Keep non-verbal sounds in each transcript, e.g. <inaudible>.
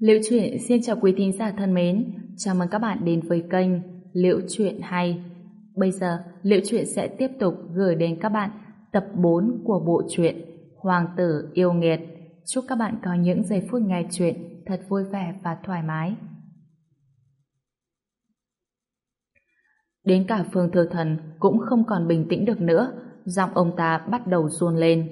Liệu truyện xin chào quý thính giả thân mến, chào mừng các bạn đến với kênh Liệu truyện hay. Bây giờ, Liệu truyện sẽ tiếp tục gửi đến các bạn tập 4 của bộ truyện Hoàng tử yêu nghiệt. Chúc các bạn có những giây phút nghe truyện thật vui vẻ và thoải mái. Đến cả Phương Thừa Thần cũng không còn bình tĩnh được nữa, giọng ông ta bắt đầu run lên.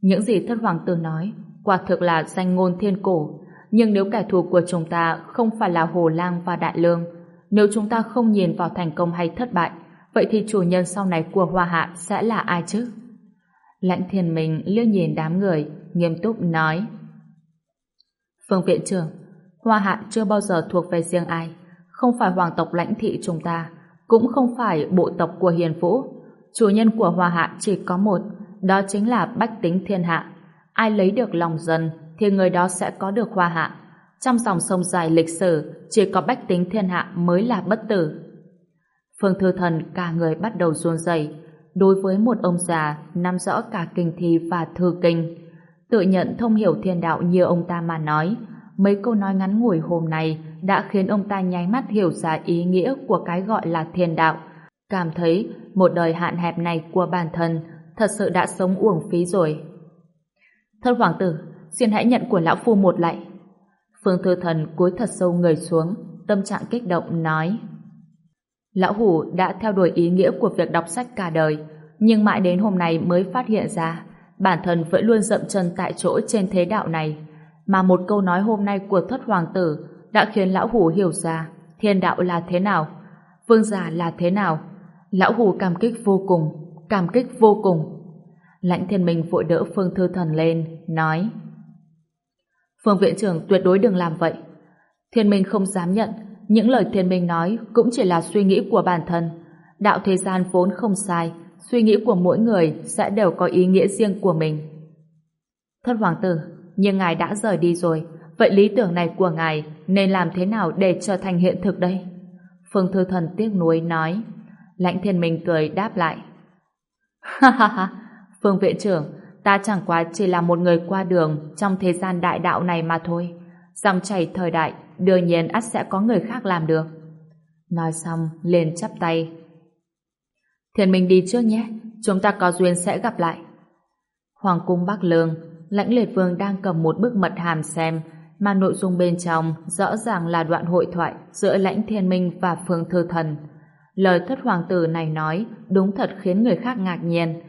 Những gì thất hoàng tử nói quả thực là danh ngôn thiên cổ, nhưng nếu kẻ thù của chúng ta không phải là Hồ Lang và Đại Lương, nếu chúng ta không nhìn vào thành công hay thất bại, vậy thì chủ nhân sau này của Hoa Hạ sẽ là ai chứ? Lãnh thiên mình liếc nhìn đám người, nghiêm túc nói. Phương viện trưởng, Hoa Hạ chưa bao giờ thuộc về riêng ai, không phải hoàng tộc lãnh thị chúng ta, cũng không phải bộ tộc của Hiền Vũ. Chủ nhân của Hoa Hạ chỉ có một, đó chính là bách tính thiên hạ. Ai lấy được lòng dân thì người đó sẽ có được Hoa Hạ. Trong dòng sông dài lịch sử, chỉ có bách tính thiên hạ mới là bất tử. Phương Thư Thần cả người bắt đầu run rẩy đối với một ông già nắm rõ cả kinh thi và thư kinh. Tự nhận thông hiểu thiên đạo như ông ta mà nói, mấy câu nói ngắn ngủi hôm nay đã khiến ông ta nháy mắt hiểu ra ý nghĩa của cái gọi là thiên đạo. Cảm thấy một đời hạn hẹp này của bản thân thật sự đã sống uổng phí rồi. Thân hoàng tử, xin hãy nhận của lão phu một lạy. Phương Thư Thần cúi thật sâu người xuống, tâm trạng kích động nói. Lão Hủ đã theo đuổi ý nghĩa của việc đọc sách cả đời, nhưng mãi đến hôm nay mới phát hiện ra bản thân vẫn luôn dậm chân tại chỗ trên thế đạo này. Mà một câu nói hôm nay của thất hoàng tử đã khiến Lão Hủ hiểu ra thiên đạo là thế nào, vương giả là thế nào. Lão Hủ cảm kích vô cùng, cảm kích vô cùng. Lãnh thiên minh vội đỡ Phương Thư Thần lên, nói Phương viện trưởng tuyệt đối đừng làm vậy. Thiên minh không dám nhận, những lời thiên minh nói cũng chỉ là suy nghĩ của bản thân. Đạo thế gian vốn không sai, suy nghĩ của mỗi người sẽ đều có ý nghĩa riêng của mình. Thất hoàng tử, nhưng ngài đã rời đi rồi, vậy lý tưởng này của ngài nên làm thế nào để trở thành hiện thực đây? Phương Thư Thần tiếc nuối nói. Lãnh thiên minh cười đáp lại. <laughs> Ha ha ha, Phương viện trưởng, ta chẳng qua chỉ là một người qua đường trong thế gian đại đạo này mà thôi. Dòng chảy thời đại, đương nhiên ắt sẽ có người khác làm được. Nói xong, liền chắp tay. Thiền Minh đi trước nhé, chúng ta có duyên sẽ gặp lại. Hoàng cung Bắc Lương, lãnh liệt vương đang cầm một bức mật hàm xem, mà nội dung bên trong rõ ràng là đoạn hội thoại giữa lãnh thiên minh và phương thư thần. Lời thất hoàng tử này nói đúng thật khiến người khác ngạc nhiên,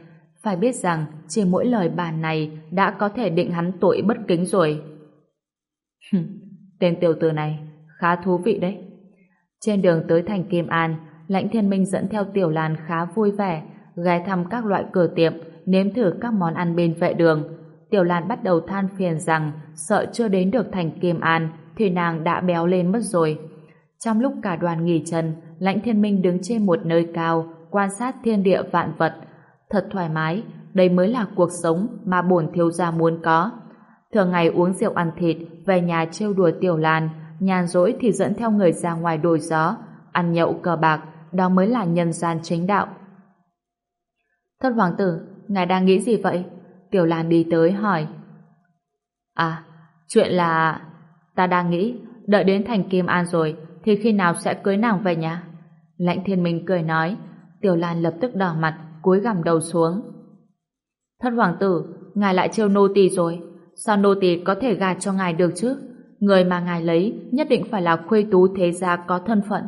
phải biết rằng chỉ mỗi lời bà này đã có thể định hắn tội bất kính rồi. Tên tiểu tử này khá thú vị đấy. Trên đường tới thành Kim An, Lãnh Thiên Minh dẫn theo Tiểu Lan khá vui vẻ, ghé thăm các loại cửa tiệm, nếm thử các món ăn bên vệ đường. Tiểu Lan bắt đầu than phiền rằng sợ chưa đến được thành Kim An thì nàng đã béo lên mất rồi. Trong lúc cả đoàn nghỉ chân, Lãnh Thiên Minh đứng trên một nơi cao, quan sát thiên địa vạn vật, Thật thoải mái, đây mới là cuộc sống mà bổn thiếu gia muốn có. Thường ngày uống rượu ăn thịt, về nhà trêu đùa tiểu lan, nhàn rỗi thì dẫn theo người ra ngoài đổi gió, ăn nhậu cờ bạc, đó mới là nhân gian chính đạo. Thất hoàng tử, ngài đang nghĩ gì vậy? Tiểu Lan đi tới hỏi. À, chuyện là... Ta đang nghĩ, đợi đến thành Kim An rồi, thì khi nào sẽ cưới nàng về nhà? Lãnh thiên minh cười nói, Tiểu Lan lập tức đỏ mặt, cúi gằm đầu xuống. Thất hoàng tử, ngài lại trêu nô tỳ rồi. Sao nô tỳ có thể gạt cho ngài được chứ? Người mà ngài lấy nhất định phải là khuê tú thế gia có thân phận.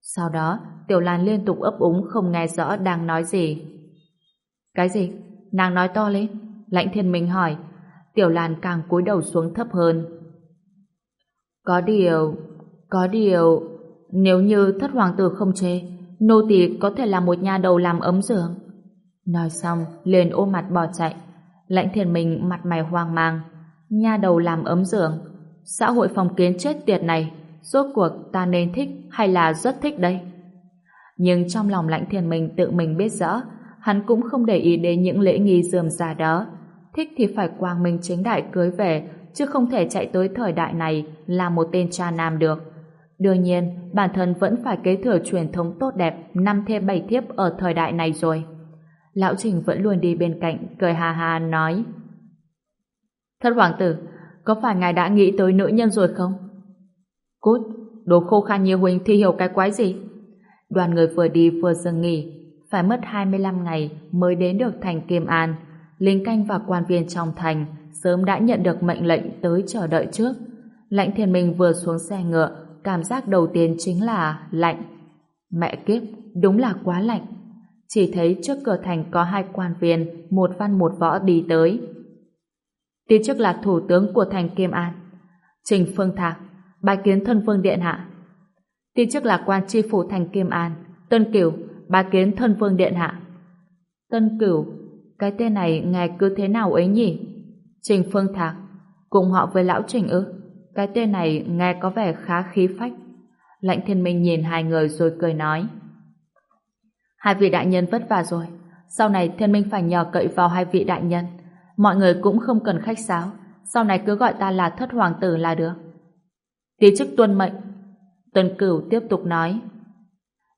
Sau đó, Tiểu Lan liên tục ấp úng không nghe rõ đang nói gì. Cái gì? Nàng nói to lên. Lãnh thiên minh hỏi. Tiểu Lan càng cúi đầu xuống thấp hơn. Có điều... Có điều... Nếu như thất hoàng tử không chê, nô tỳ có thể là một nhà đầu làm ấm giường. Nói xong, liền ôm mặt bỏ chạy. Lãnh thiền mình mặt mày hoang mang. Nhà đầu làm ấm giường. Xã hội phòng kiến chết tiệt này, rốt cuộc ta nên thích hay là rất thích đây? Nhưng trong lòng lãnh thiền mình tự mình biết rõ, hắn cũng không để ý đến những lễ nghi dườm già đó. Thích thì phải quang minh chính đại cưới về, chứ không thể chạy tới thời đại này là một tên cha nam được. Đương nhiên, bản thân vẫn phải kế thừa truyền thống tốt đẹp năm thê bảy thiếp ở thời đại này rồi. Lão Trình vẫn luôn đi bên cạnh, cười hà hà nói Thất hoàng tử, có phải ngài đã nghĩ tới nữ nhân rồi không? Cút, đồ khô khan như huynh thì hiểu cái quái gì? Đoàn người vừa đi vừa dừng nghỉ, phải mất 25 ngày mới đến được thành Kim An. Lính canh và quan viên trong thành sớm đã nhận được mệnh lệnh tới chờ đợi trước. Lãnh thiên minh vừa xuống xe ngựa, cảm giác đầu tiên chính là lạnh. Mẹ kiếp, đúng là quá lạnh. Chỉ thấy trước cửa thành có hai quan viên, một văn một võ đi tới. Tiếp trước là thủ tướng của thành Kim An. Trình Phương Thạc, bài kiến thân vương điện hạ. Tiếp trước là quan tri phủ thành Kim An, Tân Cửu, bài kiến thân vương điện hạ. Tân Cửu, cái tên này ngài cứ thế nào ấy nhỉ? Trình Phương Thạc, cùng họ với lão Trình ư? Cái tên này nghe có vẻ khá khí phách. Lãnh thiên minh nhìn hai người rồi cười nói. Hai vị đại nhân vất vả rồi. Sau này thiên minh phải nhờ cậy vào hai vị đại nhân. Mọi người cũng không cần khách sáo. Sau này cứ gọi ta là thất hoàng tử là được. Tí chức tuân mệnh. Tuân cửu tiếp tục nói.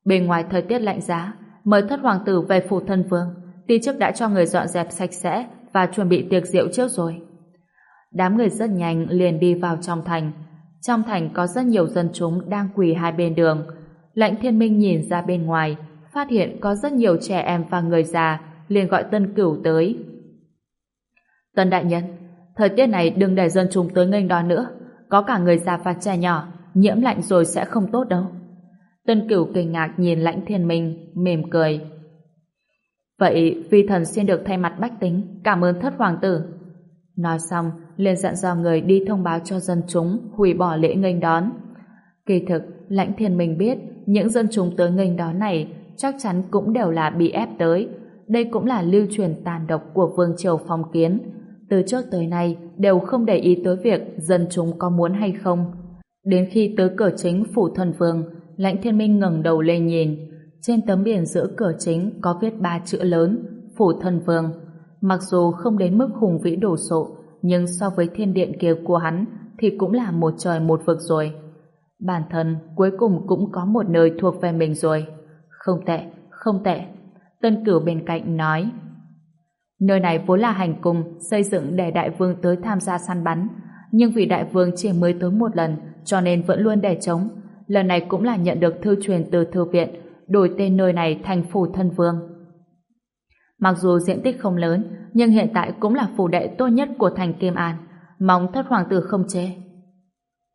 Bên ngoài thời tiết lạnh giá, mời thất hoàng tử về phủ thân vương. Tí chức đã cho người dọn dẹp sạch sẽ và chuẩn bị tiệc rượu trước rồi. Đám người rất nhanh liền đi vào trong thành. Trong thành có rất nhiều dân chúng đang quỳ hai bên đường. lãnh thiên minh nhìn ra bên ngoài, phát hiện có rất nhiều trẻ em và người già, liền gọi tân cửu tới. Tân đại nhân, thời tiết này đừng để dân chúng tới nghênh đón nữa. Có cả người già và trẻ nhỏ, nhiễm lạnh rồi sẽ không tốt đâu. Tân cửu kinh ngạc nhìn lãnh thiên minh, mềm cười. Vậy vi thần xin được thay mặt bách tính, cảm ơn thất hoàng tử. Nói xong, liền dặn dò người đi thông báo cho dân chúng hủy bỏ lễ nghênh đón. Kỳ thực, lãnh thiên minh biết những dân chúng tới nghênh đón này chắc chắn cũng đều là bị ép tới. Đây cũng là lưu truyền tàn độc của Vương Triều Phong Kiến. Từ trước tới nay đều không để ý tới việc dân chúng có muốn hay không. Đến khi tới cửa chính phủ thần vương, lãnh thiên minh ngẩng đầu lên nhìn. Trên tấm biển giữa cửa chính có viết ba chữ lớn, phủ thần vương. Mặc dù không đến mức hùng vĩ đổ sộ, nhưng so với thiên điện kia của hắn thì cũng là một trời một vực rồi. Bản thân cuối cùng cũng có một nơi thuộc về mình rồi. Không tệ, không tệ. Tân cửu bên cạnh nói. Nơi này vốn là hành cung xây dựng để đại vương tới tham gia săn bắn. Nhưng vì đại vương chỉ mới tới một lần cho nên vẫn luôn để trống. Lần này cũng là nhận được thư truyền từ thư viện đổi tên nơi này thành phủ thân vương. Mặc dù diện tích không lớn nhưng hiện tại cũng là phủ đệ tốt nhất của thành Kim An. Mong thất hoàng tử không chê.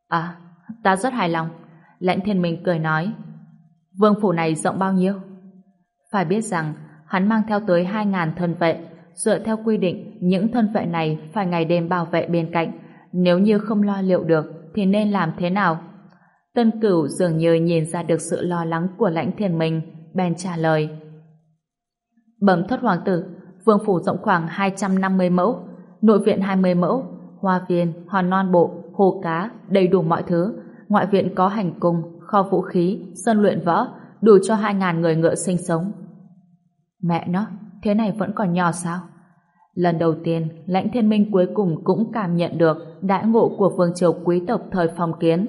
À, ta rất hài lòng. Lãnh thiên minh cười nói. Vương phủ này rộng bao nhiêu? Phải biết rằng hắn mang theo tới 2.000 thân vệ. Dựa theo quy định, những thân vệ này phải ngày đêm bảo vệ bên cạnh. Nếu như không lo liệu được, thì nên làm thế nào? Tân cửu dường như nhìn ra được sự lo lắng của lãnh thiên minh, bèn trả lời. Bẩm thất hoàng tử, vương phủ rộng khoảng 250 mẫu, nội viện 20 mẫu, hoa viên, hòn non bộ, hồ cá, đầy đủ mọi thứ. Ngoại viện có hành cung, kho vũ khí, sân luyện võ, đủ cho 2.000 người ngựa sinh sống. Mẹ nó, thế này vẫn còn nhỏ sao? Lần đầu tiên, lãnh thiên minh cuối cùng cũng cảm nhận được đại ngộ của vương triều quý tộc thời phong kiến.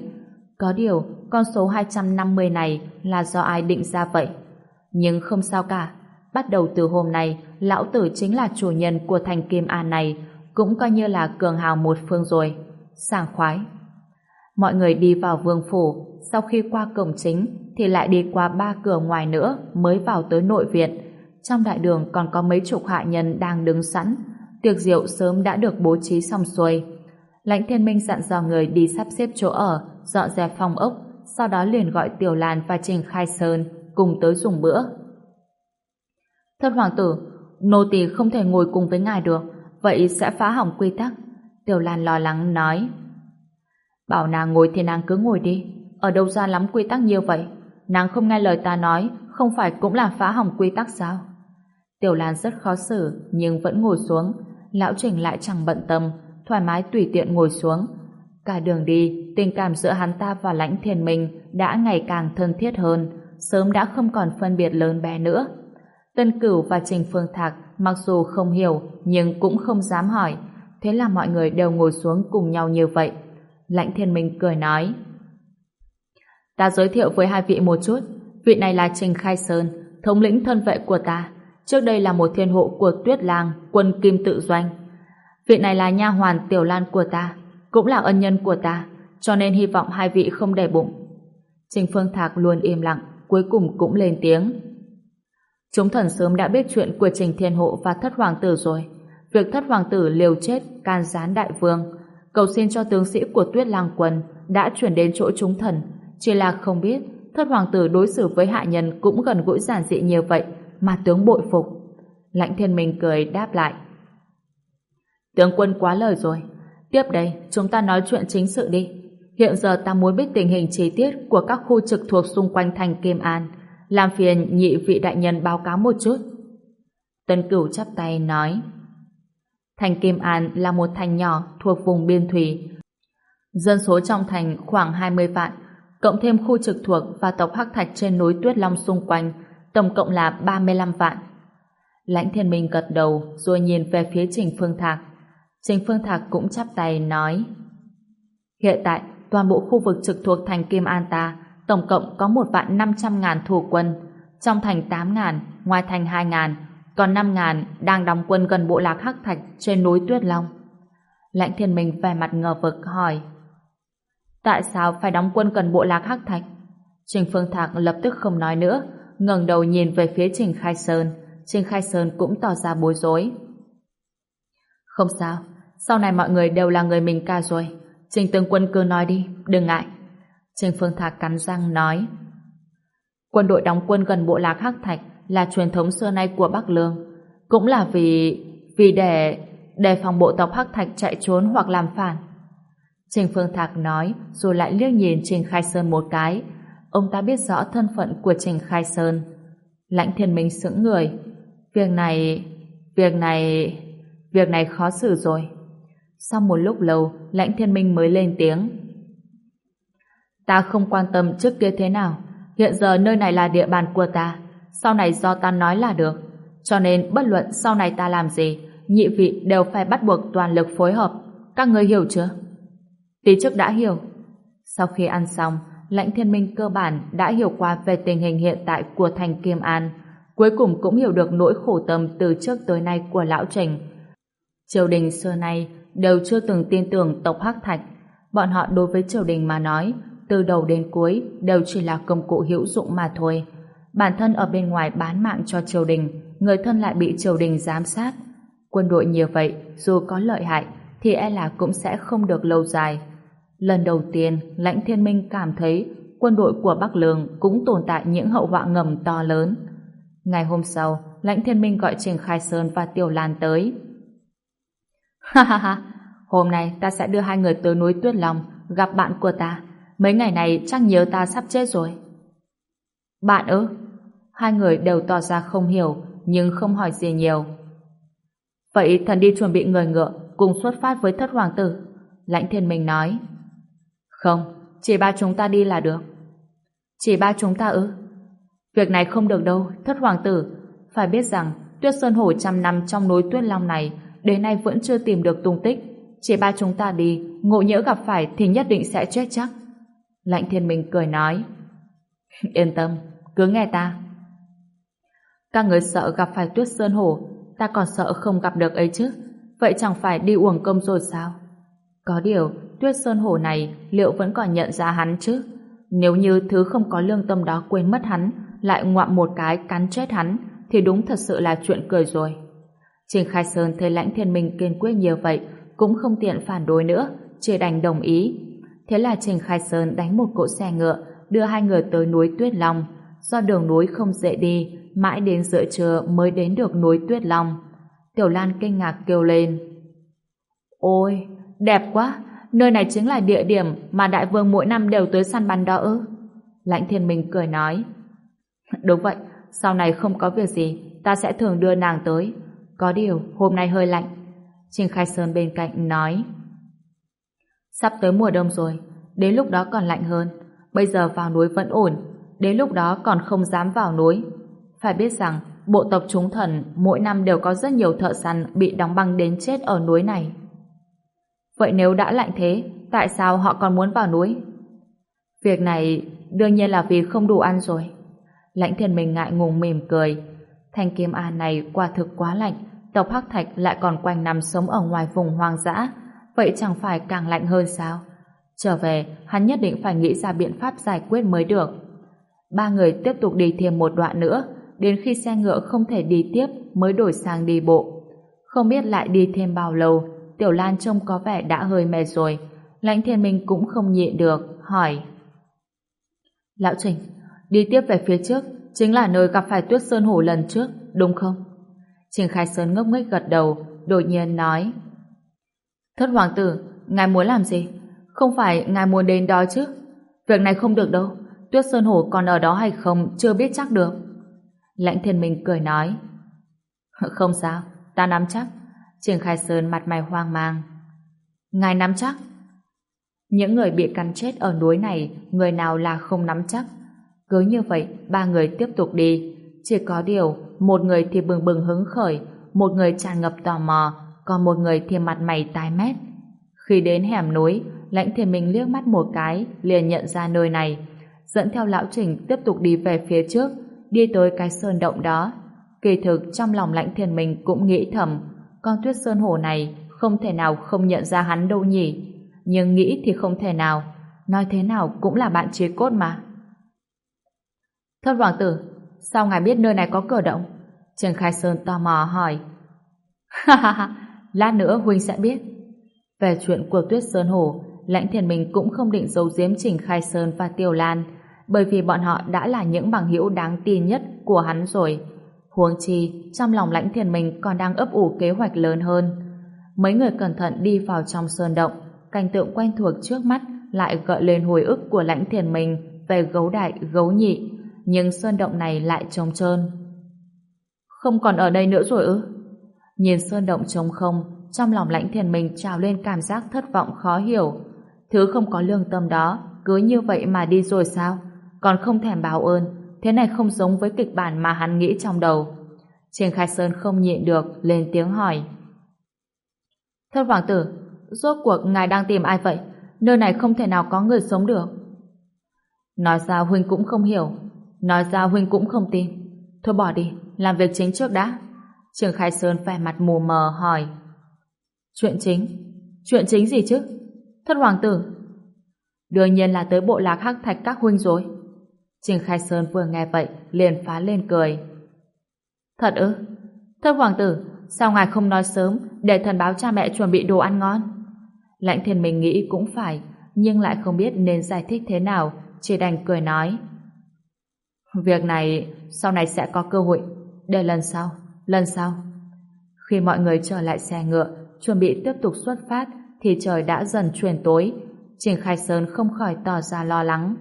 Có điều, con số 250 này là do ai định ra vậy? Nhưng không sao cả. Bắt đầu từ hôm nay, lão tử chính là chủ nhân của thành Kim An này, cũng coi như là cường hào một phương rồi. Sảng khoái. Mọi người đi vào vương phủ, sau khi qua cổng chính thì lại đi qua ba cửa ngoài nữa mới vào tới nội viện. Trong đại đường còn có mấy chục hạ nhân đang đứng sẵn. Tiệc rượu sớm đã được bố trí xong xuôi. Lãnh thiên minh dặn dò người đi sắp xếp chỗ ở, dọn dẹp phòng ốc, sau đó liền gọi Tiểu Lan và Trình Khai Sơn cùng tới dùng bữa thân hoàng tử, nô tỳ không thể ngồi cùng với ngài được, vậy sẽ phá hỏng quy tắc. Tiểu Lan lo lắng nói. Bảo nàng ngồi thì nàng cứ ngồi đi, ở đâu ra lắm quy tắc như vậy? Nàng không nghe lời ta nói, không phải cũng là phá hỏng quy tắc sao? Tiểu Lan rất khó xử, nhưng vẫn ngồi xuống. Lão Trình lại chẳng bận tâm, thoải mái tùy tiện ngồi xuống. Cả đường đi, tình cảm giữa hắn ta và lãnh thiền mình đã ngày càng thân thiết hơn, sớm đã không còn phân biệt lớn bé nữa. Tân Cửu và Trình Phương Thạc mặc dù không hiểu nhưng cũng không dám hỏi, thế là mọi người đều ngồi xuống cùng nhau như vậy. Lãnh thiên minh cười nói Ta giới thiệu với hai vị một chút vị này là Trình Khai Sơn thống lĩnh thân vệ của ta trước đây là một thiên hộ của Tuyết Lang quân Kim Tự Doanh vị này là nha hoàn Tiểu Lan của ta cũng là ân nhân của ta, cho nên hy vọng hai vị không để bụng. Trình Phương Thạc luôn im lặng, cuối cùng cũng lên tiếng. Chúng thần sớm đã biết chuyện của Trình Thiên Hộ và thất hoàng tử rồi. Việc thất hoàng tử liều chết can gián đại vương, cầu xin cho tướng sĩ của Tuyết Lang quân đã chuyển đến chỗ chúng thần, chỉ là không biết thất hoàng tử đối xử với hạ nhân cũng gần gũi giản dị như vậy mà tướng bội phục. Lãnh thiên minh cười đáp lại. Tướng quân quá lời rồi. Tiếp đây, chúng ta nói chuyện chính sự đi. Hiện giờ ta muốn biết tình hình chi tiết của các khu trực thuộc xung quanh thành Kim An. Làm phiền nhị vị đại nhân báo cáo một chút. Tân cửu chắp tay nói. Thành Kim An là một thành nhỏ thuộc vùng biên thủy. Dân số trong thành khoảng 20 vạn, cộng thêm khu trực thuộc và tộc Hắc Thạch trên núi Tuyết Long xung quanh, tổng cộng là 35 vạn. Lãnh thiên minh gật đầu rồi nhìn về phía Trình Phương Thạc. Trình Phương Thạc cũng chắp tay nói Hiện tại, toàn bộ khu vực trực thuộc thành Kim An ta tổng cộng có một vạn 500 ngàn thủ quân, trong thành tám ngàn, ngoài thành hai ngàn, còn năm ngàn đang đóng quân gần bộ lạc Hắc Thạch trên núi Tuyết Long. Lãnh thiên minh vẻ mặt ngờ vực hỏi Tại sao phải đóng quân gần bộ lạc Hắc Thạch? Trình Phương Thạc lập tức không nói nữa, ngẩng đầu nhìn về phía Trình Khai Sơn. Trình Khai Sơn cũng tỏ ra bối rối. Không sao, sau này mọi người đều là người mình ca rồi. Trình tướng quân cứ nói đi, đừng ngại. Trình Phương Thạc cắn răng nói. Quân đội đóng quân gần bộ lạc Hắc Thạch là truyền thống xưa nay của Bắc Lương. Cũng là vì vì để đề phòng bộ tộc Hắc Thạch chạy trốn hoặc làm phản. Trình Phương Thạc nói rồi lại liếc nhìn Trình Khai Sơn một cái. Ông ta biết rõ thân phận của Trình Khai Sơn. Lãnh thiên minh sững người. Việc này... Việc này... Việc này khó xử rồi. Sau một lúc lâu, lãnh thiên minh mới lên tiếng. Ta không quan tâm trước kia thế nào. Hiện giờ nơi này là địa bàn của ta. Sau này do ta nói là được. Cho nên bất luận sau này ta làm gì, nhị vị đều phải bắt buộc toàn lực phối hợp. Các người hiểu chưa? Tí trước đã hiểu. Sau khi ăn xong, lãnh thiên minh cơ bản đã hiểu qua về tình hình hiện tại của thành Kim An, cuối cùng cũng hiểu được nỗi khổ tâm từ trước tới nay của lão Trình. Triều đình xưa nay đều chưa từng tin tưởng tộc Hắc Thạch. Bọn họ đối với triều đình mà nói, từ đầu đến cuối đều chỉ là công cụ hữu dụng mà thôi. Bản thân ở bên ngoài bán mạng cho triều đình, người thân lại bị triều đình giám sát. Quân đội nhiều vậy, dù có lợi hại, thì e là cũng sẽ không được lâu dài. Lần đầu tiên, Lãnh Thiên Minh cảm thấy quân đội của Bắc Lương cũng tồn tại những hậu họa ngầm to lớn. Ngày hôm sau, Lãnh Thiên Minh gọi Trình Khai Sơn và Tiểu Lan tới. <laughs> Ha ha ha, hôm nay ta sẽ đưa hai người tới núi Tuyết Long gặp bạn của ta. Mấy ngày này chắc nhớ ta sắp chết rồi. Bạn ư? Hai người đều tỏ ra không hiểu, nhưng không hỏi gì nhiều. Vậy thần đi chuẩn bị người ngựa, cùng xuất phát với thất hoàng tử. Lãnh Thiên Minh nói. Không, chỉ ba chúng ta đi là được. Chỉ ba chúng ta ư? Việc này không được đâu, thất hoàng tử. Phải biết rằng, tuyết sơn hổ trăm năm trong núi tuyết long này đến nay vẫn chưa tìm được tung tích. Chỉ ba chúng ta đi, ngộ nhỡ gặp phải thì nhất định sẽ chết chắc. Lạnh thiên minh cười nói. Yên tâm, cứ nghe ta. Các người sợ gặp phải tuyết sơn hổ, ta còn sợ không gặp được ấy chứ. Vậy chẳng phải đi uổng công rồi sao? Có điều, tuyết sơn hổ này liệu vẫn còn nhận ra hắn chứ? Nếu như thứ không có lương tâm đó quên mất hắn, lại ngoạm một cái cắn chết hắn, thì đúng thật sự là chuyện cười rồi. Trình Khai Sơn thấy lãnh thiên minh kiên quyết như vậy, cũng không tiện phản đối nữa, chỉ đành đồng ý. Thế là Trình Khai Sơn đánh một cỗ xe ngựa, đưa hai người tới núi Tuyết Long. Do đường núi không dễ đi, mãi đến giữa trưa mới đến được núi Tuyết Long. Tiểu Lan kinh ngạc kêu lên. Ôi, đẹp quá! Nơi này chính là địa điểm mà đại vương mỗi năm đều tới săn bắn đó ư? Lãnh thiên minh cười nói. <laughs> Đúng vậy, sau này không có việc gì, ta sẽ thường đưa nàng tới. Có điều, hôm nay hơi lạnh. Trình Khai Sơn bên cạnh nói. Sắp tới mùa đông rồi, đến lúc đó còn lạnh hơn. Bây giờ vào núi vẫn ổn, đến lúc đó còn không dám vào núi. Phải biết rằng, bộ tộc chúng thần mỗi năm đều có rất nhiều thợ săn bị đóng băng đến chết ở núi này. Vậy nếu đã lạnh thế, tại sao họ còn muốn vào núi? Việc này đương nhiên là vì không đủ ăn rồi. Lãnh thiên mình ngại ngùng mỉm cười. Thanh kiếm à này quả thực quá lạnh, tộc Hắc Thạch lại còn quanh năm sống ở ngoài vùng hoang dã vậy chẳng phải càng lạnh hơn sao? Trở về, hắn nhất định phải nghĩ ra biện pháp giải quyết mới được. Ba người tiếp tục đi thêm một đoạn nữa, đến khi xe ngựa không thể đi tiếp mới đổi sang đi bộ. Không biết lại đi thêm bao lâu, Tiểu Lan trông có vẻ đã hơi mệt rồi. Lãnh thiên minh cũng không nhịn được, hỏi. Lão Trình, đi tiếp về phía trước, chính là nơi gặp phải tuyết sơn hổ lần trước, đúng không? Trình Khai Sơn ngốc nghếch gật đầu, đột nhiên nói. Thất hoàng tử, ngài muốn làm gì? Không phải ngài muốn đến đó chứ? Việc này không được đâu. Tuyết Sơn Hổ còn ở đó hay không chưa biết chắc được. Lãnh thiên minh cười nói. <laughs> Không sao, ta nắm chắc. Trình Khai Sơn mặt mày hoang mang. Ngài nắm chắc? Những người bị cắn chết ở núi này, người nào là không nắm chắc. Cứ như vậy, ba người tiếp tục đi. Chỉ có điều, một người thì bừng bừng hứng khởi, một người tràn ngập tò mò, còn một người thì mặt mày tái mét. Khi đến hẻm núi, lãnh thiền minh liếc mắt một cái, liền nhận ra nơi này. Dẫn theo lão trình tiếp tục đi về phía trước, đi tới cái sơn động đó. Kỳ thực trong lòng lãnh thiền minh cũng nghĩ thầm, con tuyết sơn hổ này không thể nào không nhận ra hắn đâu nhỉ. Nhưng nghĩ thì không thể nào, nói thế nào cũng là bạn chế cốt mà. Thất hoàng tử, sao ngài biết nơi này có cửa động? Trần Khai Sơn tò mò hỏi. <laughs> Ha ha ha, lát nữa Huynh sẽ biết. Về chuyện cuộc Tuyết Sơn hồ Lãnh Thiền Minh cũng không định giấu giếm Trình Khai Sơn và Tiêu Lan, bởi vì bọn họ đã là những bằng hữu đáng tin nhất của hắn rồi. Huống chi, trong lòng Lãnh Thiền Minh còn đang ấp ủ kế hoạch lớn hơn. Mấy người cẩn thận đi vào trong sơn động, cảnh tượng quen thuộc trước mắt lại gợi lên hồi ức của Lãnh Thiền Minh về gấu đại, gấu nhị, nhưng sơn động này lại trống trơn. Không còn ở đây nữa rồi ư? Nhìn sơn động trống không, trong lòng lãnh thiền mình trào lên cảm giác thất vọng khó hiểu. Thứ không có lương tâm đó, cứ như vậy mà đi rồi sao? Còn không thèm báo ơn, thế này không giống với kịch bản mà hắn nghĩ trong đầu. Trình Khai Sơn không nhịn được, lên tiếng hỏi. Thất hoàng tử, rốt cuộc ngài đang tìm ai vậy? Nơi này không thể nào có người sống được. Nói ra Huynh cũng không hiểu, nói ra Huynh cũng không tin. Thôi bỏ đi, làm việc chính trước đã. Trường Khai Sơn vẻ mặt mù mờ hỏi. Chuyện chính? Chuyện chính gì chứ? Thất hoàng tử. Đương nhiên là tới bộ lạc hắc thạch các huynh rồi. Trình Khai Sơn vừa nghe vậy, liền phá lên cười. Thật ư? Thất hoàng tử, sao ngài không nói sớm để thần báo cha mẹ chuẩn bị đồ ăn ngon? Lãnh thiên mình nghĩ cũng phải, nhưng lại không biết nên giải thích thế nào, chỉ đành cười nói. Việc này sau này sẽ có cơ hội, để lần sau, lần sau. Khi mọi người trở lại xe ngựa, chuẩn bị tiếp tục xuất phát, thì trời đã dần chuyển tối. Trình Khai Sơn không khỏi tỏ ra lo lắng.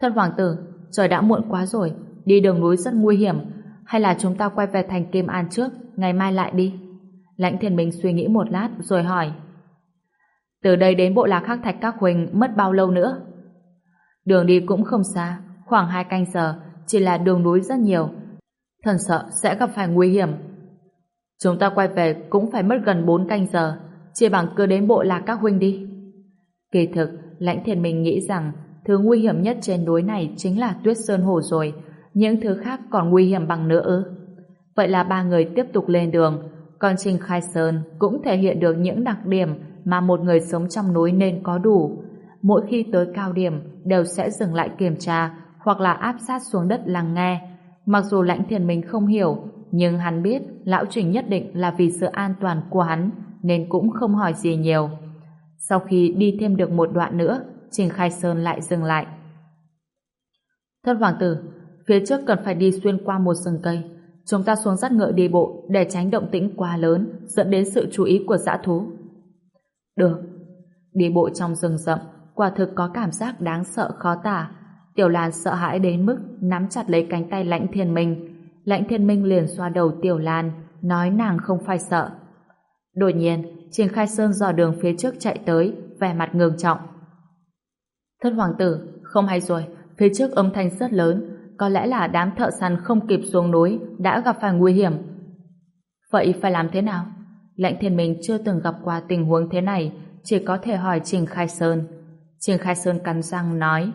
Thân hoàng tử, trời đã muộn quá rồi, đi đường núi rất nguy hiểm, hay là chúng ta quay về thành Kim An trước, ngày mai lại đi? Lãnh Thiên Minh suy nghĩ một lát rồi hỏi. Từ đây đến bộ lạc khắc thạch các huỳnh mất bao lâu nữa? Đường đi cũng không xa, khoảng hai canh giờ, chỉ là đường núi rất nhiều. Thần sợ sẽ gặp phải nguy hiểm. Chúng ta quay về cũng phải mất gần bốn canh giờ, Chia bằng cứ đến bộ lạc các huynh đi. Kỳ thực, lãnh thiền mình nghĩ rằng thứ nguy hiểm nhất trên núi này chính là tuyết sơn hồ rồi, những thứ khác còn nguy hiểm bằng nữa ư. Vậy là ba người tiếp tục lên đường, còn Trình Khai Sơn cũng thể hiện được những đặc điểm mà một người sống trong núi nên có đủ. Mỗi khi tới cao điểm đều sẽ dừng lại kiểm tra hoặc là áp sát xuống đất lắng nghe. Mặc dù lãnh thiền mình không hiểu, nhưng hắn biết lão trình nhất định là vì sự an toàn của hắn nên cũng không hỏi gì nhiều. Sau khi đi thêm được một đoạn nữa, Trình Khai Sơn lại dừng lại. Thất hoàng tử, phía trước cần phải đi xuyên qua một rừng cây. Chúng ta xuống dắt ngựa đi bộ để tránh động tĩnh quá lớn dẫn đến sự chú ý của dã thú. Được. Đi bộ trong rừng rậm, quả thực có cảm giác đáng sợ khó tả. Tiểu Lan sợ hãi đến mức nắm chặt lấy cánh tay Lãnh Thiên Minh. Lãnh Thiên Minh liền xoa đầu Tiểu Lan, nói nàng không phải sợ. Đột nhiên, Trình Khai Sơn dò đường phía trước chạy tới, vẻ mặt ngường trọng. Thất hoàng tử, không hay rồi, phía trước âm thanh rất lớn, có lẽ là đám thợ săn không kịp xuống núi, đã gặp phải nguy hiểm. Vậy phải làm thế nào? Lãnh Thiên Minh chưa từng gặp qua tình huống thế này, chỉ có thể hỏi Trình Khai Sơn. Trình Khai Sơn cắn răng nói,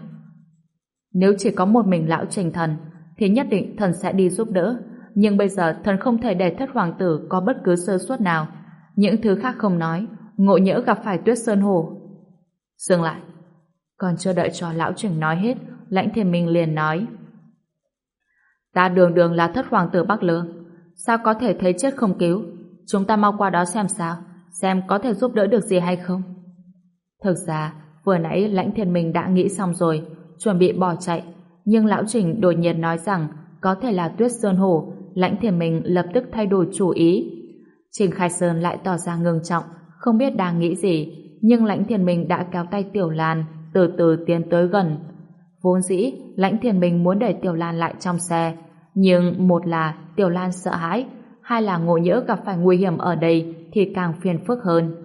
nếu chỉ có một mình lão Trình Thần, thì nhất định thần sẽ đi giúp đỡ. Nhưng bây giờ thần không thể để thất hoàng tử có bất cứ sơ suất nào. Những thứ khác không nói, ngộ nhỡ gặp phải tuyết sơn hồ. Dừng lại. Còn chưa đợi cho lão trình nói hết, lãnh thiên minh liền nói. Ta đường đường là thất hoàng tử Bắc Lương. Sao có thể thấy chết không cứu? Chúng ta mau qua đó xem sao, xem có thể giúp đỡ được gì hay không. Thực ra, vừa nãy lãnh thiên minh đã nghĩ xong rồi, chuẩn bị bỏ chạy, nhưng lão trình đột nhiên nói rằng có thể là tuyết sơn hồ, lãnh thiền mình lập tức thay đổi chủ ý. Trình Khai Sơn lại tỏ ra ngưng trọng, không biết đang nghĩ gì, nhưng lãnh thiền mình đã kéo tay Tiểu Lan, từ từ tiến tới gần. Vốn dĩ, lãnh thiền mình muốn đẩy Tiểu Lan lại trong xe, nhưng một là Tiểu Lan sợ hãi, hai là ngộ nhỡ gặp phải nguy hiểm ở đây thì càng phiền phức hơn.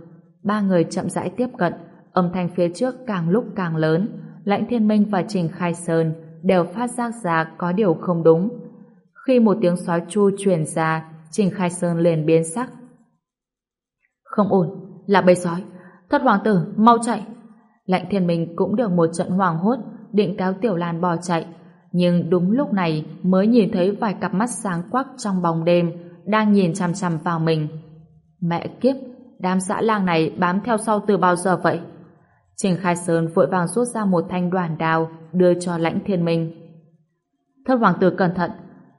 Ba người chậm rãi tiếp cận, âm thanh phía trước càng lúc càng lớn, lãnh thiên minh và Trình Khai Sơn đều phát giác ra có điều không đúng. Khi một tiếng sói chu truyền ra, Trình Khai Sơn liền biến sắc. Không ổn, là bầy sói. Thất hoàng tử, mau chạy. lãnh thiên minh cũng được một trận hoàng hốt, định cáo Tiểu Lan bỏ chạy. Nhưng đúng lúc này mới nhìn thấy vài cặp mắt sáng quắc trong bóng đêm đang nhìn chằm chằm vào mình. Mẹ kiếp, đám xã lang này bám theo sau từ bao giờ vậy? Trình Khai Sơn vội vàng rút ra một thanh đoàn đao đưa cho lãnh thiên minh. Thất hoàng tử cẩn thận,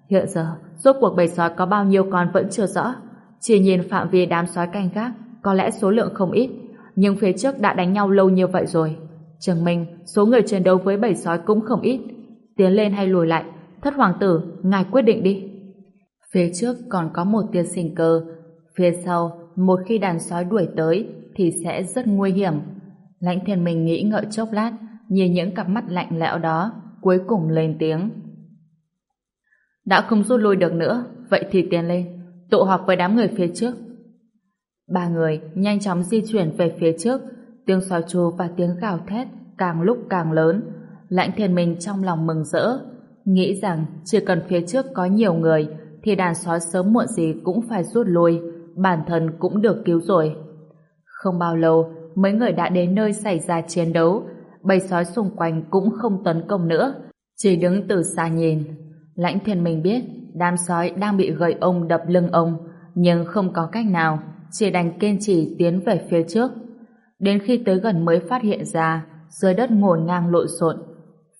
hiện giờ rốt cuộc bầy sói có bao nhiêu con vẫn chưa rõ. Chỉ nhìn phạm vi đám sói canh gác, có lẽ số lượng không ít, nhưng phía trước đã đánh nhau lâu như vậy rồi. Chứng minh số người chiến đấu với bầy sói cũng không ít. Tiến lên hay lùi lại, thất hoàng tử, ngài quyết định đi. Phía trước còn có một tia sinh cơ, phía sau, một khi đàn sói đuổi tới thì sẽ rất nguy hiểm. Lãnh thiên mình nghĩ ngợi chốc lát, nhìn những cặp mắt lạnh lẽo đó, cuối cùng lên tiếng. Đã không rút lui được nữa, vậy thì tiến lên, tụ họp với đám người phía trước. Ba người nhanh chóng di chuyển về phía trước, tiếng sói chu và tiếng gào thét càng lúc càng lớn. Lãnh thiên minh trong lòng mừng rỡ, nghĩ rằng chỉ cần phía trước có nhiều người thì đàn sói sớm muộn gì cũng phải rút lui, bản thân cũng được cứu rồi. Không bao lâu, mấy người đã đến nơi xảy ra chiến đấu, bầy sói xung quanh cũng không tấn công nữa, chỉ đứng từ xa nhìn. Lãnh thiên minh biết đám sói đang bị gậy ông đập lưng ông, nhưng không có cách nào, chỉ đành kiên trì tiến về phía trước. Đến khi tới gần mới phát hiện ra, dưới đất ngổn ngang lộn xộn.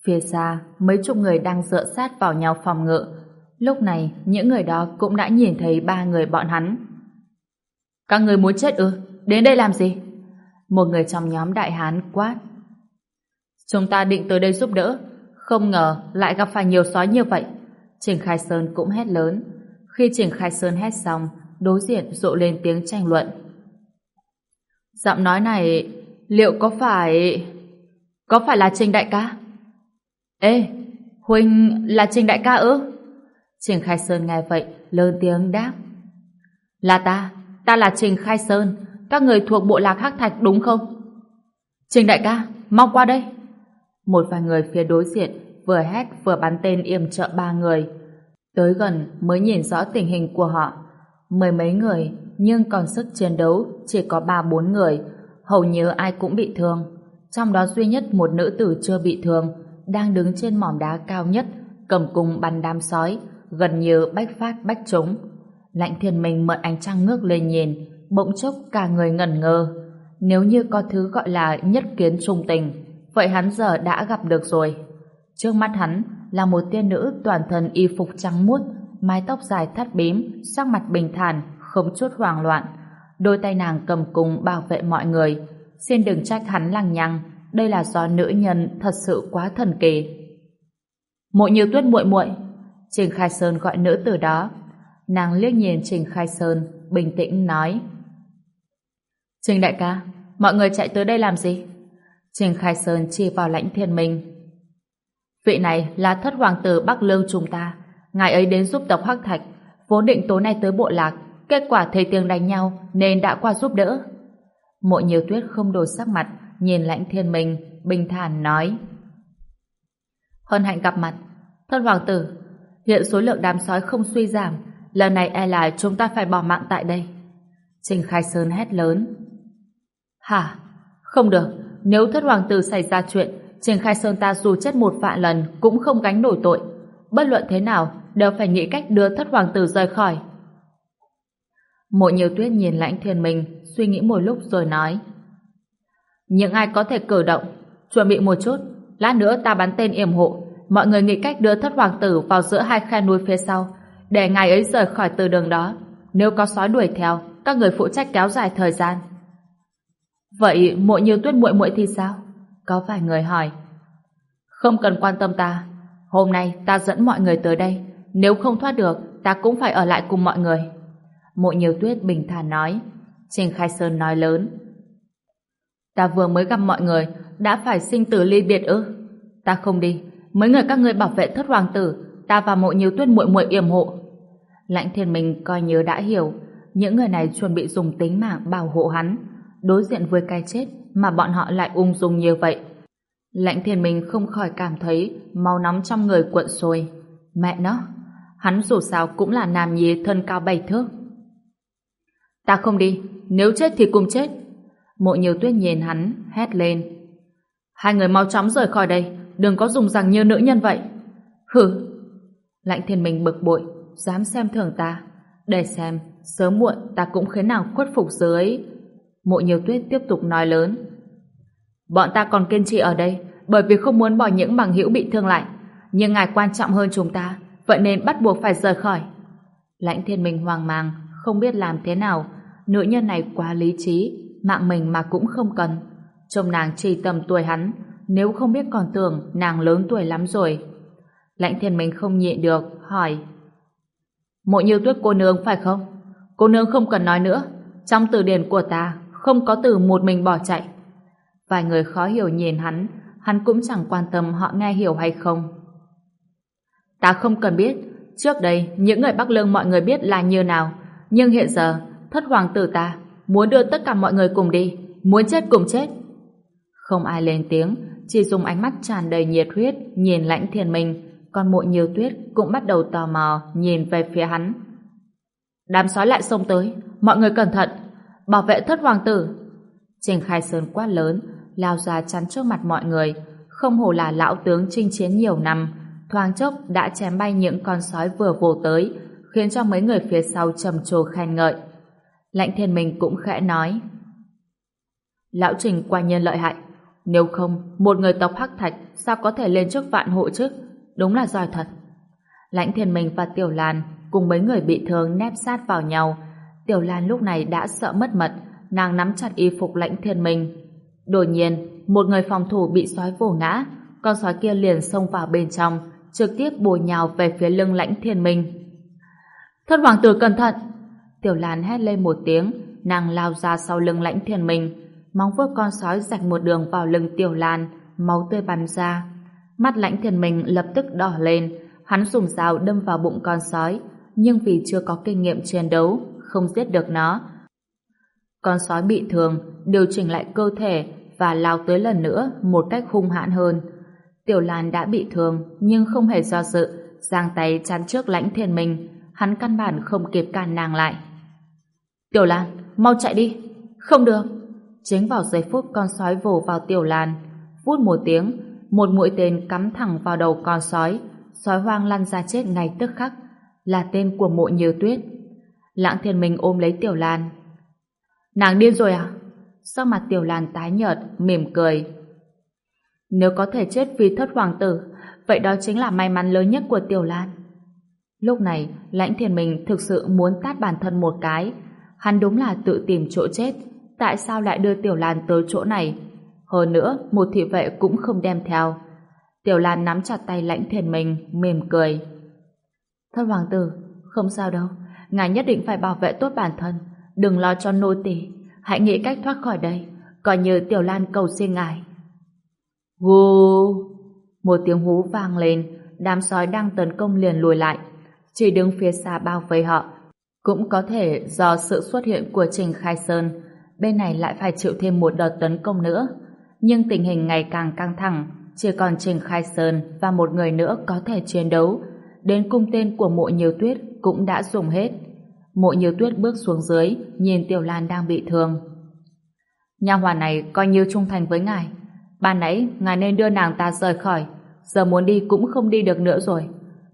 Phía xa, mấy chục người đang dựa sát vào nhau phòng ngự. Lúc này, những người đó cũng đã nhìn thấy ba người bọn hắn. Các người muốn chết ư? Đến đây làm gì? Một người trong nhóm đại hán quát. Chúng ta định tới đây giúp đỡ, không ngờ lại gặp phải nhiều sói như vậy. Trình Khai Sơn cũng hét lớn. Khi Trình Khai Sơn hét xong, đối diện rộ lên tiếng tranh luận. Giọng nói này, liệu có phải... Có phải là Trình Đại ca? Ê, Huynh là Trình Đại ca ư? Trình Khai Sơn nghe vậy, lớn tiếng đáp. Là ta, ta là Trình Khai Sơn, các người thuộc bộ lạc Hắc Thạch đúng không? Trình Đại ca, mau qua đây. Một vài người phía đối diện vừa hét vừa bắn tên yểm trợ ba người. Tới gần mới nhìn rõ tình hình của họ. Mười mấy người, nhưng còn sức chiến đấu chỉ có ba bốn người, hầu như ai cũng bị thương. Trong đó duy nhất một nữ tử chưa bị thương, đang đứng trên mỏm đá cao nhất, cầm cung bắn đám sói, gần như bách phát bách trúng. Lạnh thiên mình mượn ánh trăng ngước lên nhìn, bỗng chốc cả người ngẩn ngơ. Nếu như có thứ gọi là nhất kiến trung tình, vậy hắn giờ đã gặp được rồi. Trước mắt hắn là một tiên nữ toàn thân y phục trắng muốt, mái tóc dài thắt bím, sắc mặt bình thản, không chút hoang loạn. Đôi tay nàng cầm cung bảo vệ mọi người. Xin đừng trách hắn lằng nhằng đây là do nữ nhân thật sự quá thần kỳ. Mộ như tuyết muội muội Trình Khai Sơn gọi nữ tử đó. Nàng liếc nhìn Trình Khai Sơn, bình tĩnh nói. Trình đại ca, mọi người chạy tới đây làm gì? Trình Khai Sơn chỉ vào lãnh thiên minh. Vị này là thất hoàng tử Bắc Lương chúng ta. Ngài ấy đến giúp tộc Hắc Thạch, vốn định tối nay tới bộ lạc, kết quả thấy tiếng đánh nhau nên đã qua giúp đỡ. Mộ nhiều tuyết không đổi sắc mặt, nhìn lãnh thiên minh, bình thản nói. Hân hạnh gặp mặt, thất hoàng tử, hiện số lượng đám sói không suy giảm, lần này e là chúng ta phải bỏ mạng tại đây. Trình Khai Sơn hét lớn. Hả? Không được, nếu thất hoàng tử xảy ra chuyện, Trình Khai Sơn ta dù chết một vạn lần cũng không gánh nổi tội. Bất luận thế nào, đều phải nghĩ cách đưa thất hoàng tử rời khỏi. Mộ nhiều tuyết nhìn lãnh thiên mình, suy nghĩ một lúc rồi nói. Những ai có thể cử động, chuẩn bị một chút, lát nữa ta bắn tên yểm hộ, mọi người nghĩ cách đưa thất hoàng tử vào giữa hai khe núi phía sau, để ngài ấy rời khỏi từ đường đó. Nếu có sói đuổi theo, các người phụ trách kéo dài thời gian. Vậy mộ nhiều tuyết muội muội thì sao? Có vài người hỏi. Không cần quan tâm ta. Hôm nay ta dẫn mọi người tới đây. Nếu không thoát được, ta cũng phải ở lại cùng mọi người. Mộ nhiều tuyết bình thản nói. Trình Khai Sơn nói lớn. Ta vừa mới gặp mọi người, đã phải sinh tử ly biệt ư? Ta không đi. Mấy người các ngươi bảo vệ thất hoàng tử, ta và mộ nhiều tuyết muội muội yểm hộ. Lãnh thiên mình coi như đã hiểu, những người này chuẩn bị dùng tính mạng bảo hộ hắn. Đối diện với cái chết mà bọn họ lại ung dung như vậy. Lãnh thiên minh không khỏi cảm thấy máu nóng trong người cuộn sôi. Mẹ nó, hắn dù sao cũng là nam nhi thân cao bảy thước. Ta không đi, nếu chết thì cùng chết. Mộ nhiều tuyết nhìn hắn, hét lên. Hai người mau chóng rời khỏi đây, đừng có dùng rằng như nữ nhân vậy. Hừ. Lãnh thiên minh bực bội, dám xem thường ta. Để xem, sớm muộn ta cũng khiến nào khuất phục dưới. Mộ nhiều tuyết tiếp tục nói lớn. Bọn ta còn kiên trì ở đây, bởi vì không muốn bỏ những bằng hữu bị thương lại. Nhưng ngài quan trọng hơn chúng ta, vậy nên bắt buộc phải rời khỏi. Lãnh thiên minh hoang mang, không biết làm thế nào. Nữ nhân này quá lý trí, mạng mình mà cũng không cần. Trông nàng chỉ tầm tuổi hắn, nếu không biết còn tưởng nàng lớn tuổi lắm rồi. Lãnh thiên minh không nhịn được, hỏi. Mộ như tuyết cô nương phải không? Cô nương không cần nói nữa. Trong từ điển của ta, không có từ một mình bỏ chạy. Vài người khó hiểu nhìn hắn, hắn cũng chẳng quan tâm họ nghe hiểu hay không. Ta không cần biết, trước đây những người Bắc Lương mọi người biết là như nào, nhưng hiện giờ, thất hoàng tử ta muốn đưa tất cả mọi người cùng đi, muốn chết cùng chết. Không ai lên tiếng, chỉ dùng ánh mắt tràn đầy nhiệt huyết nhìn lãnh thiền minh, còn mộ nhiều tuyết cũng bắt đầu tò mò nhìn về phía hắn. Đám sói lại xông tới, mọi người cẩn thận, bảo vệ thất hoàng tử. Trình Khai Sơn quát lớn, lao ra chắn trước mặt mọi người, không hổ là lão tướng chinh chiến nhiều năm, thoáng chốc đã chém bay những con sói vừa vồ tới, khiến cho mấy người phía sau trầm trồ khen ngợi. Lãnh thiên minh cũng khẽ nói, Lão Trình quả nhân lợi hại, nếu không, một người tộc Hắc Thạch sao có thể lên trước vạn hộ chứ? Đúng là giỏi thật. Lãnh thiên minh và Tiểu Lan cùng mấy người bị thương nép sát vào nhau. Tiểu Lan lúc này đã sợ mất mật, nàng nắm chặt y phục lãnh thiên minh. Đột nhiên, một người phòng thủ bị sói vồ ngã, con sói kia liền xông vào bên trong, trực tiếp bổ nhào về phía lưng lãnh thiên minh. Thất hoàng tử cẩn thận! Tiểu Lan hét lên một tiếng, nàng lao ra sau lưng lãnh thiên minh, móng vuốt con sói rạch một đường vào lưng Tiểu Lan, máu tươi bắn ra. Mắt lãnh thiên minh lập tức đỏ lên, hắn dùng dao đâm vào bụng con sói, nhưng vì chưa có kinh nghiệm chiến đấu, không giết được nó. Con sói bị thương, điều chỉnh lại cơ thể và lao tới lần nữa một cách hung hãn hơn. Tiểu Lan đã bị thương, nhưng không hề do dự, giang tay chắn trước lãnh thiên minh, hắn căn bản không kịp cản nàng lại. Tiểu Lan, mau chạy đi! Không được! Chính vào giây phút con sói vồ vào Tiểu Lan, vút một tiếng, một mũi tên cắm thẳng vào đầu con sói, sói hoang lăn ra chết ngay tức khắc, là tên của mộ như tuyết. Lãng thiên minh ôm lấy Tiểu Lan. Nàng điên rồi à? sao mặt Tiểu Lan tái nhợt, mỉm cười. Nếu có thể chết vì thất hoàng tử, vậy đó chính là may mắn lớn nhất của Tiểu Lan. Lúc này, lãnh thiên minh thực sự muốn tát bản thân một cái. Hắn đúng là tự tìm chỗ chết. Tại sao lại đưa Tiểu Lan tới chỗ này? Hơn nữa, một thị vệ cũng không đem theo. Tiểu Lan nắm chặt tay lãnh thiên minh, mỉm cười. Thất hoàng tử, không sao đâu. Ngài nhất định phải bảo vệ tốt bản thân. Đừng lo cho nô tỳ. Hãy nghĩ cách thoát khỏi đây. Coi như Tiểu Lan cầu xin ngài. Hú! Một tiếng hú vang lên. Đám sói đang tấn công liền lùi lại. Chỉ đứng phía xa bao vây họ. Cũng có thể do sự xuất hiện của Trình Khai Sơn, bên này lại phải chịu thêm một đợt tấn công nữa. Nhưng tình hình ngày càng căng thẳng, chỉ còn Trình Khai Sơn và một người nữa có thể chiến đấu. Đến cung tên của mộ nhiều tuyết cũng đã dùng hết. Mộ nhiều tuyết bước xuống dưới, nhìn Tiểu Lan đang bị thương. Nha hoàn này coi như trung thành với ngài. Ban nãy, ngài nên đưa nàng ta rời khỏi. Giờ muốn đi cũng không đi được nữa rồi.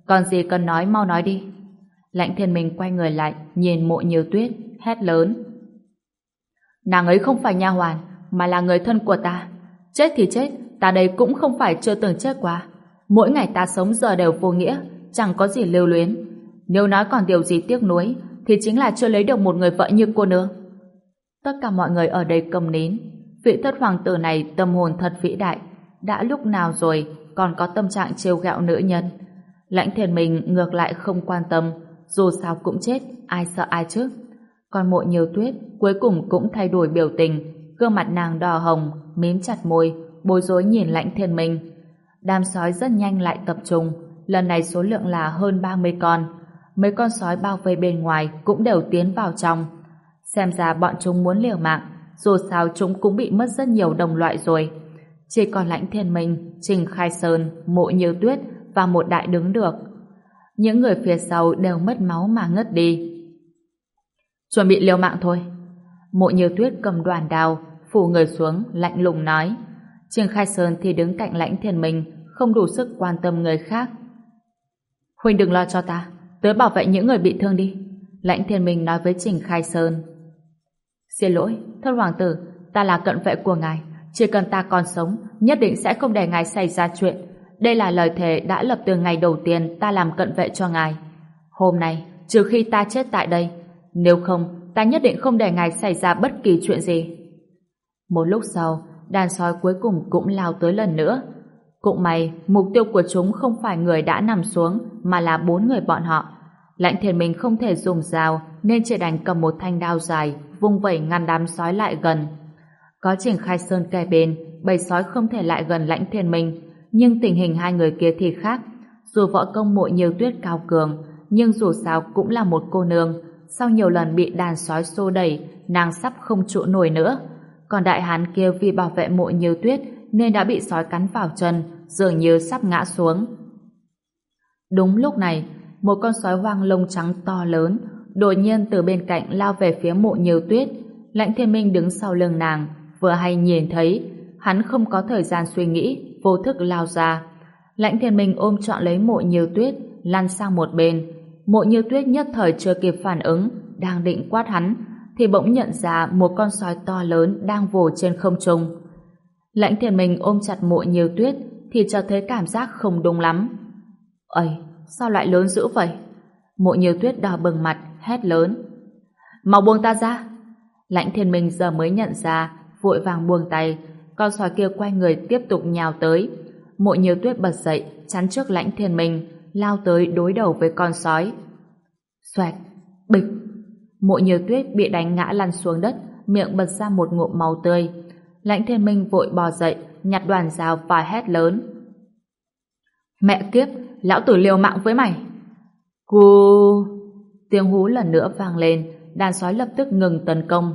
Còn gì cần nói mau nói đi. Lãnh thiên minh quay người lại, nhìn mộ nhiều tuyết, hét lớn. Nàng ấy không phải nha hoàn, mà là người thân của ta. Chết thì chết, ta đây cũng không phải chưa từng chết qua. Mỗi ngày ta sống giờ đều vô nghĩa, chẳng có gì lưu luyến. Nếu nói còn điều gì tiếc nuối, thì chính là chưa lấy được một người vợ như cô nương. Tất cả mọi người ở đây cầm nín. Vị thất hoàng tử này tâm hồn thật vĩ đại. Đã lúc nào rồi còn có tâm trạng trêu gạo nữ nhân. Lãnh thiền mình ngược lại không quan tâm, dù sao cũng chết, ai sợ ai chứ. Còn mộ nhiều tuyết cuối cùng cũng thay đổi biểu tình, gương mặt nàng đỏ hồng, mím chặt môi, bối rối nhìn lãnh thiên minh. Đám sói rất nhanh lại tập trung, lần này số lượng là hơn 30 con. Mấy con sói bao vây bên ngoài cũng đều tiến vào trong. Xem ra bọn chúng muốn liều mạng, dù sao chúng cũng bị mất rất nhiều đồng loại rồi. Chỉ còn lãnh thiên minh, trình khai sơn, mộ như tuyết và một đại đứng được. Những người phía sau đều mất máu mà ngất đi. Chuẩn bị liều mạng thôi. Mộ như tuyết cầm đoàn đào, phủ người xuống, lạnh lùng nói. Trình khai sơn thì đứng cạnh lãnh thiên minh, không đủ sức quan tâm người khác. Huynh đừng lo cho ta, tới bảo vệ những người bị thương đi. Lãnh thiên minh nói với Trình Khai Sơn. Xin lỗi, thân hoàng tử, ta là cận vệ của ngài. Chỉ cần ta còn sống, nhất định sẽ không để ngài xảy ra chuyện. Đây là lời thề đã lập từ ngày đầu tiên ta làm cận vệ cho ngài. Hôm nay, trừ khi ta chết tại đây, nếu không, ta nhất định không để ngài xảy ra bất kỳ chuyện gì. Một lúc sau, đàn sói cuối cùng cũng lao tới lần nữa. Cũng may, mục tiêu của chúng không phải người đã nằm xuống, mà là bốn người bọn họ. Lãnh thiền mình không thể dùng dao, nên chỉ đành cầm một thanh đao dài, vung vẩy ngăn đám sói lại gần. Có triển khai sơn kề bên, bầy sói không thể lại gần lãnh thiền minh, nhưng tình hình hai người kia thì khác. Dù võ công muội nhiều tuyết cao cường, nhưng dù sao cũng là một cô nương. Sau nhiều lần bị đàn sói xô đẩy, nàng sắp không trụ nổi nữa. Còn đại hán kia vì bảo vệ muội nhiều tuyết nên đã bị sói cắn vào chân, dường như sắp ngã xuống. Đúng lúc này, một con sói hoang lông trắng to lớn đột nhiên từ bên cạnh lao về phía mộ nhiều tuyết. Lãnh thiên minh đứng sau lưng nàng, vừa hay nhìn thấy, hắn không có thời gian suy nghĩ, vô thức lao ra. Lãnh thiên minh ôm trọn lấy mộ nhiều tuyết, lăn sang một bên. Mộ nhiều tuyết nhất thời chưa kịp phản ứng, đang định quát hắn, thì bỗng nhận ra một con sói to lớn đang vồ trên không trung. Lãnh thiên mình ôm chặt mộ nhiều tuyết, thì cho thấy cảm giác không đúng lắm. Ây, sao lại lớn dữ vậy? Mộ nhiều tuyết đỏ bừng mặt, hét lớn. Mau buông ta ra! Lãnh thiên minh giờ mới nhận ra, vội vàng buông tay, con sói kia quay người tiếp tục nhào tới. Mộ nhiều tuyết bật dậy, chắn trước lãnh thiên minh, lao tới đối đầu với con sói. Xoẹt, bịch! Mộ nhiều tuyết bị đánh ngã lăn xuống đất, miệng bật ra một ngụm máu tươi. Lãnh thiên minh vội bò dậy, nhặt đoàn dao và hét lớn. Mẹ kiếp, lão tử liều mạng với mày. Cú! Tiếng hú lần nữa vang lên, đàn sói lập tức ngừng tấn công.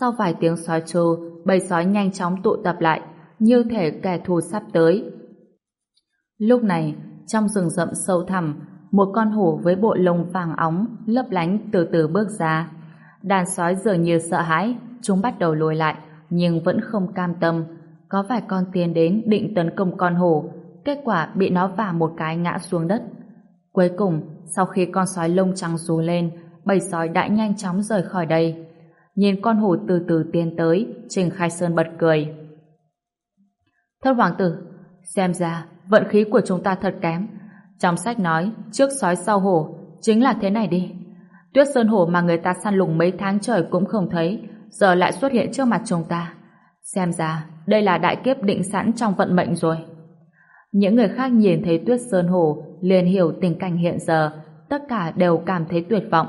Sau vài tiếng sói trô, bầy sói nhanh chóng tụ tập lại, như thể kẻ thù sắp tới. Lúc này, trong rừng rậm sâu thẳm, một con hổ với bộ lông vàng óng, lấp lánh từ từ bước ra. Đàn sói dường như sợ hãi, chúng bắt đầu lùi lại, nhưng vẫn không cam tâm. Có vài con tiến đến định tấn công con hổ, kết quả bị nó vả một cái ngã xuống đất. Cuối cùng, sau khi con sói lông trắng rú lên, bầy sói đã nhanh chóng rời khỏi đây. Nhìn con hổ từ từ tiến tới, Trình Khai Sơn bật cười. Thất hoàng tử, xem ra vận khí của chúng ta thật kém. Trong sách nói, trước sói sau hổ, chính là thế này đi. Tuyết sơn hổ mà người ta săn lùng mấy tháng trời cũng không thấy, giờ lại xuất hiện trước mặt chúng ta. Xem ra, đây là đại kiếp định sẵn trong vận mệnh rồi. Những người khác nhìn thấy tuyết sơn hồ liền hiểu tình cảnh hiện giờ, tất cả đều cảm thấy tuyệt vọng.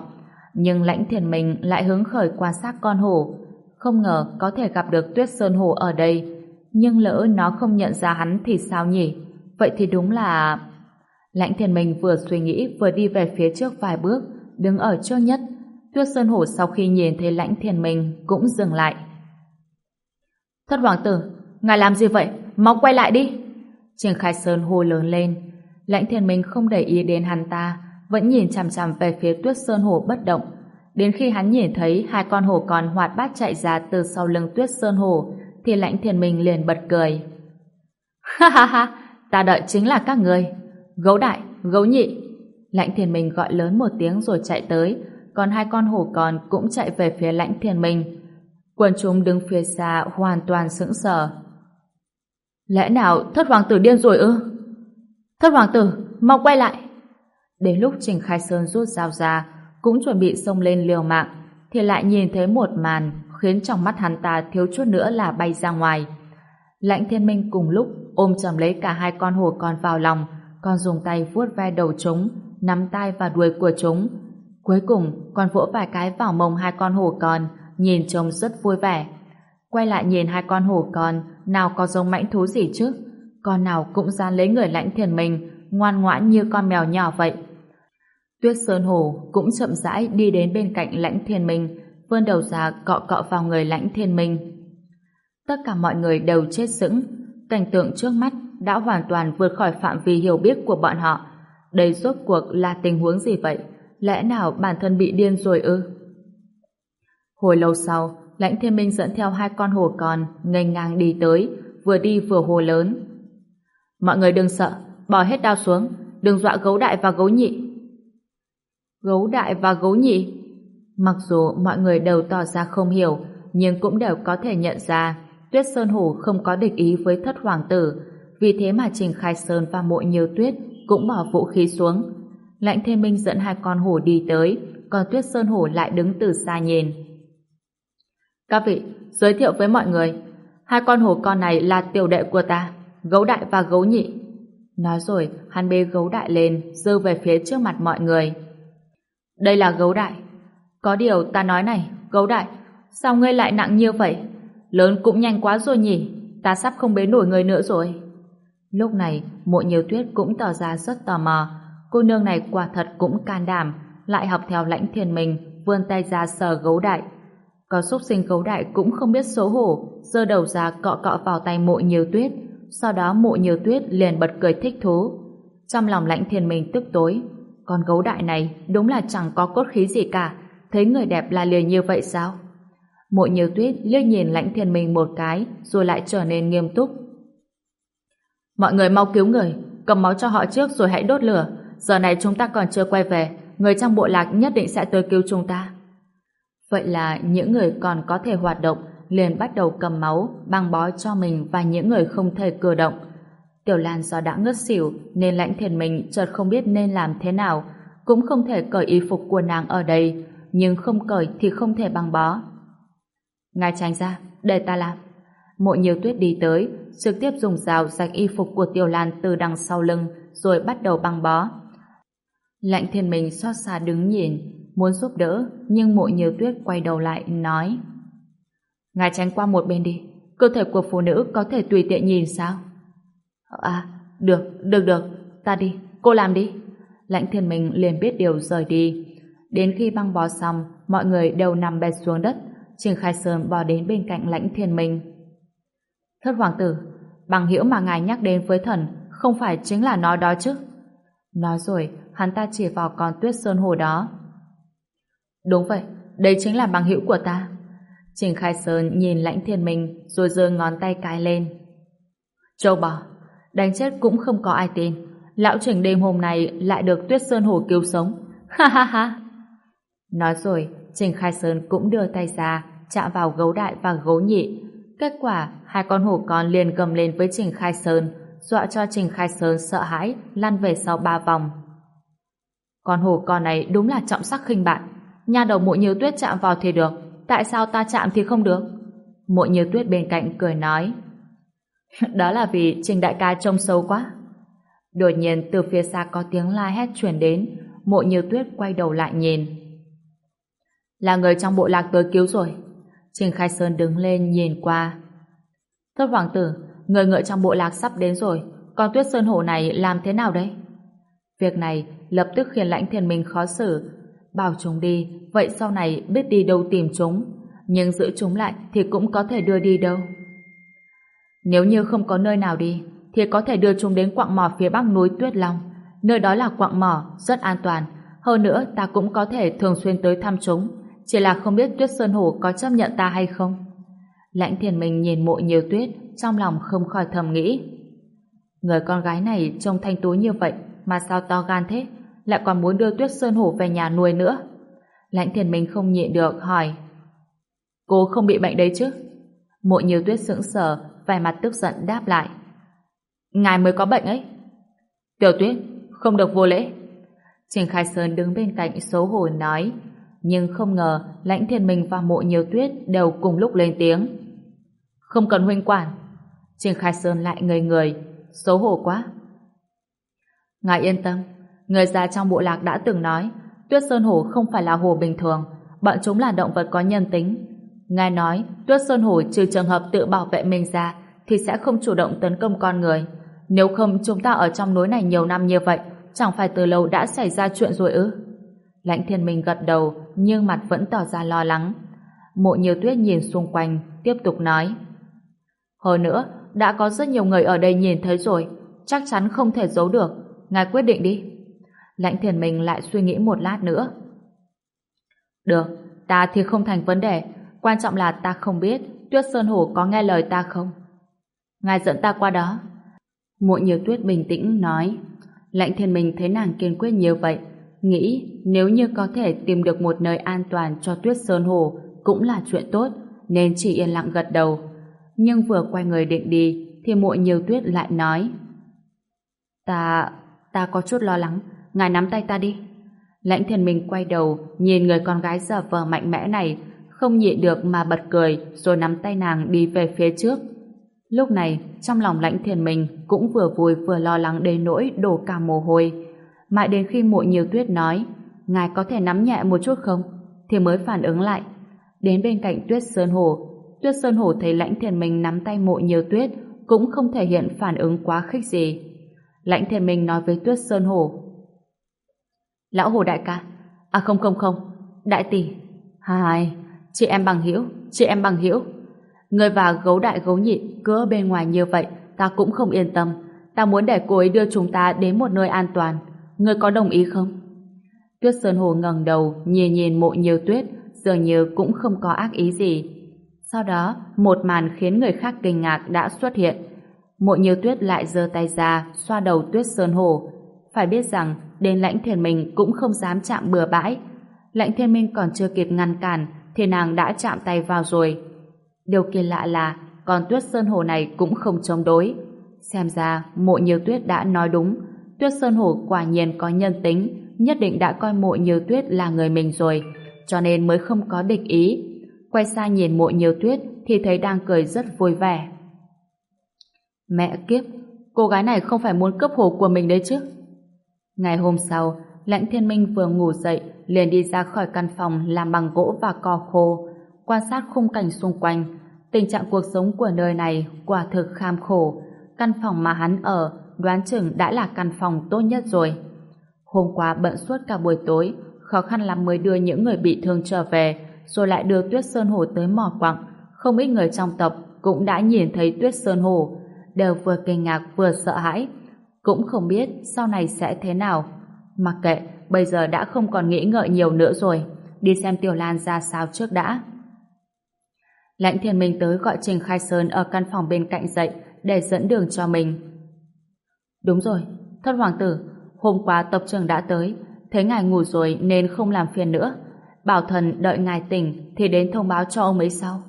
Nhưng lãnh thiền mình lại hứng khởi quan sát con hổ. Không ngờ có thể gặp được tuyết sơn hồ ở đây. Nhưng lỡ nó không nhận ra hắn thì sao nhỉ? Vậy thì đúng là... Lãnh thiền mình vừa suy nghĩ vừa đi về phía trước vài bước, đứng ở chỗ nhất. Tuyết sơn hổ sau khi nhìn thấy lãnh thiền mình cũng dừng lại. Thất hoàng tử, ngài làm gì vậy? Mau quay lại đi! Trình Khai Sơn hô lớn lên. Lãnh thiên minh không để ý đến hắn ta, vẫn nhìn chằm chằm về phía tuyết sơn hổ bất động. Đến khi hắn nhìn thấy hai con hổ còn hoạt bát chạy ra từ sau lưng tuyết sơn hổ, thì lãnh thiên minh liền bật cười. Ha ha ha, ta đợi chính là các người. Gấu đại, gấu nhị. Lãnh thiên minh gọi lớn một tiếng rồi chạy tới, còn hai con hổ con cũng chạy về phía lãnh thiên minh. Quần chúng đứng phía xa hoàn toàn sững sờ. Lẽ nào thất hoàng tử điên rồi ư? Thất hoàng tử, mau quay lại! Đến lúc Trình Khai Sơn rút dao ra, cũng chuẩn bị xông lên liều mạng, thì lại nhìn thấy một màn khiến trong mắt hắn ta thiếu chút nữa là bay ra ngoài. Lãnh thiên minh cùng lúc ôm chầm lấy cả hai con hổ con vào lòng, còn dùng tay vuốt ve đầu chúng, nắm tay và đuôi của chúng. Cuối cùng còn vỗ vài cái vào mông hai con hổ con, nhìn trông rất vui vẻ. Quay lại nhìn hai con hổ con, nào có giống mãnh thú gì chứ? Con nào cũng dán lấy người lãnh thiền mình, ngoan ngoãn như con mèo nhỏ vậy. Tuyết Sơn Hổ cũng chậm rãi đi đến bên cạnh lãnh thiên minh, vươn đầu ra cọ cọ vào người lãnh thiên minh. Tất cả mọi người đều chết sững, cảnh tượng trước mắt đã hoàn toàn vượt khỏi phạm vi hiểu biết của bọn họ. Đây rốt cuộc là tình huống gì vậy? Lẽ nào bản thân bị điên rồi ư? Hồi lâu sau, lãnh thiên minh dẫn theo hai con hổ con nghênh ngang đi tới, vừa đi vừa hồ lớn. Mọi người đừng sợ, bỏ hết đao xuống, đừng dọa gấu đại và gấu nhị. Gấu đại và gấu nhị? Mặc dù mọi người đều tỏ ra không hiểu, nhưng cũng đều có thể nhận ra Tuyết Sơn Hổ không có địch ý với thất hoàng tử, vì thế mà Trình Khai Sơn và mộ nhiều tuyết cũng bỏ vũ khí xuống. Lãnh Thiên Minh dẫn hai con hổ đi tới, còn Tuyết Sơn Hổ lại đứng từ xa nhìn. Các vị, giới thiệu với mọi người, hai con hổ con này là tiểu đệ của ta, gấu đại và gấu nhị. Nói rồi, hắn bê gấu đại lên, dơ về phía trước mặt mọi người. Đây là gấu đại. Có điều ta nói này, gấu đại, sao ngươi lại nặng như vậy? Lớn cũng nhanh quá rồi nhỉ, ta sắp không bế nổi người nữa rồi. Lúc này, mộ nhiều tuyết cũng tỏ ra rất tò mò. Cô nương này quả thật cũng can đảm, lại học theo lãnh thiền mình, vươn tay ra sờ gấu đại. Có xúc sinh gấu đại cũng không biết xấu hổ, giơ đầu ra cọ cọ vào tay mộ nhiều tuyết, sau đó mộ nhiều tuyết liền bật cười thích thú. Trong lòng lãnh thiền mình tức tối, con gấu đại này đúng là chẳng có cốt khí gì cả, thấy người đẹp là liền như vậy sao? Mộ nhiều tuyết liếc nhìn lãnh thiên minh một cái, rồi lại trở nên nghiêm túc. Mọi người mau cứu người, cầm máu cho họ trước rồi hãy đốt lửa. Giờ này chúng ta còn chưa quay về, người trong bộ lạc nhất định sẽ tới cứu chúng ta. Vậy là những người còn có thể hoạt động liền bắt đầu cầm máu, băng bó cho mình và những người không thể cử động. Tiểu Lan do đã ngất xỉu nên lãnh thiền mình chợt không biết nên làm thế nào, cũng không thể cởi y phục của nàng ở đây, nhưng không cởi thì không thể băng bó. Ngài tránh ra, để ta làm. Mộ nhiều tuyết đi tới, trực tiếp dùng dao rạch y phục của Tiểu Lan từ đằng sau lưng, rồi bắt đầu băng bó. Lạnh thiên mình xót xa đứng nhìn, muốn giúp đỡ, nhưng mộ nhiều tuyết quay đầu lại, nói Ngài tránh qua một bên đi, cơ thể của phụ nữ có thể tùy tiện nhìn sao? À, được, được được, ta đi, cô làm đi. Lãnh thiên mình liền biết điều rời đi. Đến khi băng bó xong, mọi người đều nằm bệt xuống đất, Trình Khai Sơn bò đến bên cạnh lãnh thiên minh. Thất hoàng tử, bằng hiểu mà ngài nhắc đến với thần không phải chính là nó đó chứ? Nói rồi, hắn ta chỉ vào con tuyết sơn hồ đó. Đúng vậy, đây chính là bằng hữu của ta. Trình Khai Sơn nhìn lãnh thiên minh rồi giơ ngón tay cái lên. Châu bò, đánh chết cũng không có ai tin. Lão trình đêm hôm nay lại được tuyết sơn hồ cứu sống. <laughs> Ha ha ha. Nói rồi, Trình Khai Sơn cũng đưa tay ra, chạm vào gấu đại và gấu nhị. Kết quả, hai con hổ con liền gầm lên với Trình Khai Sơn, dọa cho Trình Khai Sơn sợ hãi, lăn về sau ba vòng. Con hổ con này đúng là trọng sắc khinh bạn. Nha đầu mộ như tuyết chạm vào thì được, tại sao ta chạm thì không được? Mộ như tuyết bên cạnh cười nói. <laughs> Đó là vì Trình đại ca trông xấu quá. Đột nhiên từ phía xa có tiếng la hét truyền đến, mộ như tuyết quay đầu lại nhìn là người trong bộ lạc tới cứu rồi. Trình Khai Sơn đứng lên nhìn qua. Thất hoàng tử, người ngựa trong bộ lạc sắp đến rồi, còn tuyết sơn hổ này làm thế nào đấy? Việc này lập tức khiến lãnh thiên minh khó xử. Bảo chúng đi, vậy sau này biết đi đâu tìm chúng. Nhưng giữ chúng lại thì cũng có thể đưa đi đâu. Nếu như không có nơi nào đi, thì có thể đưa chúng đến quặng mỏ phía bắc núi Tuyết Long. Nơi đó là quặng mỏ, rất an toàn. Hơn nữa, ta cũng có thể thường xuyên tới thăm chúng chỉ là không biết Tuyết Sơn Hổ có chấp nhận ta hay không. Lãnh thiền mình nhìn mộ nhiều tuyết, trong lòng không khỏi thầm nghĩ. Người con gái này trông thanh tú như vậy, mà sao to gan thế, lại còn muốn đưa Tuyết Sơn Hổ về nhà nuôi nữa. Lãnh thiền minh không nhịn được hỏi Cô không bị bệnh đấy chứ? Mộ nhiều tuyết sững sờ, vài mặt tức giận đáp lại. Ngài mới có bệnh ấy. Tiểu tuyết, không được vô lễ. Trình Khai Sơn đứng bên cạnh xấu hổ nói, nhưng không ngờ lãnh thiên minh và mộ nhiều tuyết đều cùng lúc lên tiếng. Không cần huynh quản. Trình Khai Sơn lại ngây người, xấu hổ quá. Ngài yên tâm, người già trong bộ lạc đã từng nói Tuyết Sơn Hổ không phải là hổ bình thường, bọn chúng là động vật có nhân tính, Ngài nói, Tuyết Sơn Hổ trừ trường hợp tự bảo vệ mình ra, thì sẽ không chủ động tấn công con người. Nếu không chúng ta ở trong núi này nhiều năm như vậy, chẳng phải từ lâu đã xảy ra chuyện rồi ư? Lãnh thiên minh gật đầu, nhưng mặt vẫn tỏ ra lo lắng. Mộ nhiều tuyết nhìn xung quanh, tiếp tục nói. Hơn nữa, đã có rất nhiều người ở đây nhìn thấy rồi, chắc chắn không thể giấu được. Ngài quyết định đi. Lãnh thiền mình lại suy nghĩ một lát nữa. Được, ta thì không thành vấn đề, Quan trọng là ta không biết Tuyết Sơn Hổ có nghe lời ta không. Ngài dẫn ta qua đó. Mộ nhiều tuyết bình tĩnh nói. Lãnh thiên mình thấy nàng kiên quyết như vậy. Nghĩ nếu như có thể tìm được một nơi an toàn cho Tuyết Sơn Hổ cũng là chuyện tốt, nên chỉ yên lặng gật đầu. Nhưng vừa quay người định đi, thì mộ nhiều tuyết lại nói. Ta, ta có chút lo lắng, ngài nắm tay ta đi. Lãnh thiên minh quay đầu, nhìn người con gái giờ vờ mạnh mẽ này, không nhịn được mà bật cười rồi nắm tay nàng đi về phía trước. Lúc này, trong lòng lãnh thiền mình cũng vừa vui vừa lo lắng đến nỗi đổ cả mồ hôi. Mãi đến khi mộ nhiều tuyết nói ngài có thể nắm nhẹ một chút không? Thì mới phản ứng lại. Đến bên cạnh tuyết sơn hồ tuyết sơn hồ thấy lãnh thiền mình nắm tay mộ nhiều tuyết cũng không thể hiện phản ứng quá khích gì. Lãnh thể mình nói với tuyết sơn hồ Lão hồ đại ca À không không không Đại tỷ Hai Chị em bằng hữu, chị em bằng hữu. Người và gấu đại gấu nhị cứ ở bên ngoài như vậy, ta cũng không yên tâm. Ta muốn để cô ấy đưa chúng ta đến một nơi an toàn. Người có đồng ý không? Tuyết Sơn Hồ ngẩng đầu, nhìn nhìn mộ nhiều tuyết, dường như cũng không có ác ý gì. Sau đó, một màn khiến người khác kinh ngạc đã xuất hiện. Mộ nhiều tuyết lại giơ tay ra, xoa đầu Tuyết Sơn Hồ. Phải biết rằng, đến lãnh thiền mình cũng không dám chạm bừa bãi. Lãnh thiên minh còn chưa kịp ngăn cản, thì nàng đã chạm tay vào rồi. Điều kỳ lạ là con tuyết sơn hồ này cũng không chống đối. Xem ra mộ nhiều tuyết đã nói đúng. Tuyết sơn hồ quả nhiên có nhân tính, nhất định đã coi mộ nhiều tuyết là người mình rồi, cho nên mới không có địch ý. Quay sang nhìn mộ nhiều tuyết thì thấy đang cười rất vui vẻ. Mẹ kiếp, cô gái này không phải muốn cướp hồ của mình đấy chứ? Ngày hôm sau, Lãnh Thiên Minh vừa ngủ dậy liền đi ra khỏi căn phòng làm bằng gỗ và cỏ khô, quan sát khung cảnh xung quanh. Tình trạng cuộc sống của nơi này quả thực kham khổ. Căn phòng mà hắn ở đoán chừng đã là căn phòng tốt nhất rồi. Hôm qua bận suốt cả buổi tối, khó khăn lắm mới đưa những người bị thương trở về, rồi lại đưa Tuyết Sơn Hồ tới mỏ quặng. Không ít người trong tộc cũng đã nhìn thấy Tuyết Sơn Hồ, đều vừa kinh ngạc vừa sợ hãi. Cũng không biết sau này sẽ thế nào. Mặc kệ, bây giờ đã không còn nghĩ ngợi nhiều nữa rồi. Đi xem Tiểu Lan ra sao trước đã. Lãnh Thiên minh tới gọi Trình Khai Sơn ở căn phòng bên cạnh dậy để dẫn đường cho mình. Đúng rồi, thất hoàng tử, hôm qua tộc trưởng đã tới, thấy ngài ngủ rồi nên không làm phiền nữa. Bảo thần đợi ngài tỉnh thì đến thông báo cho ông ấy sau.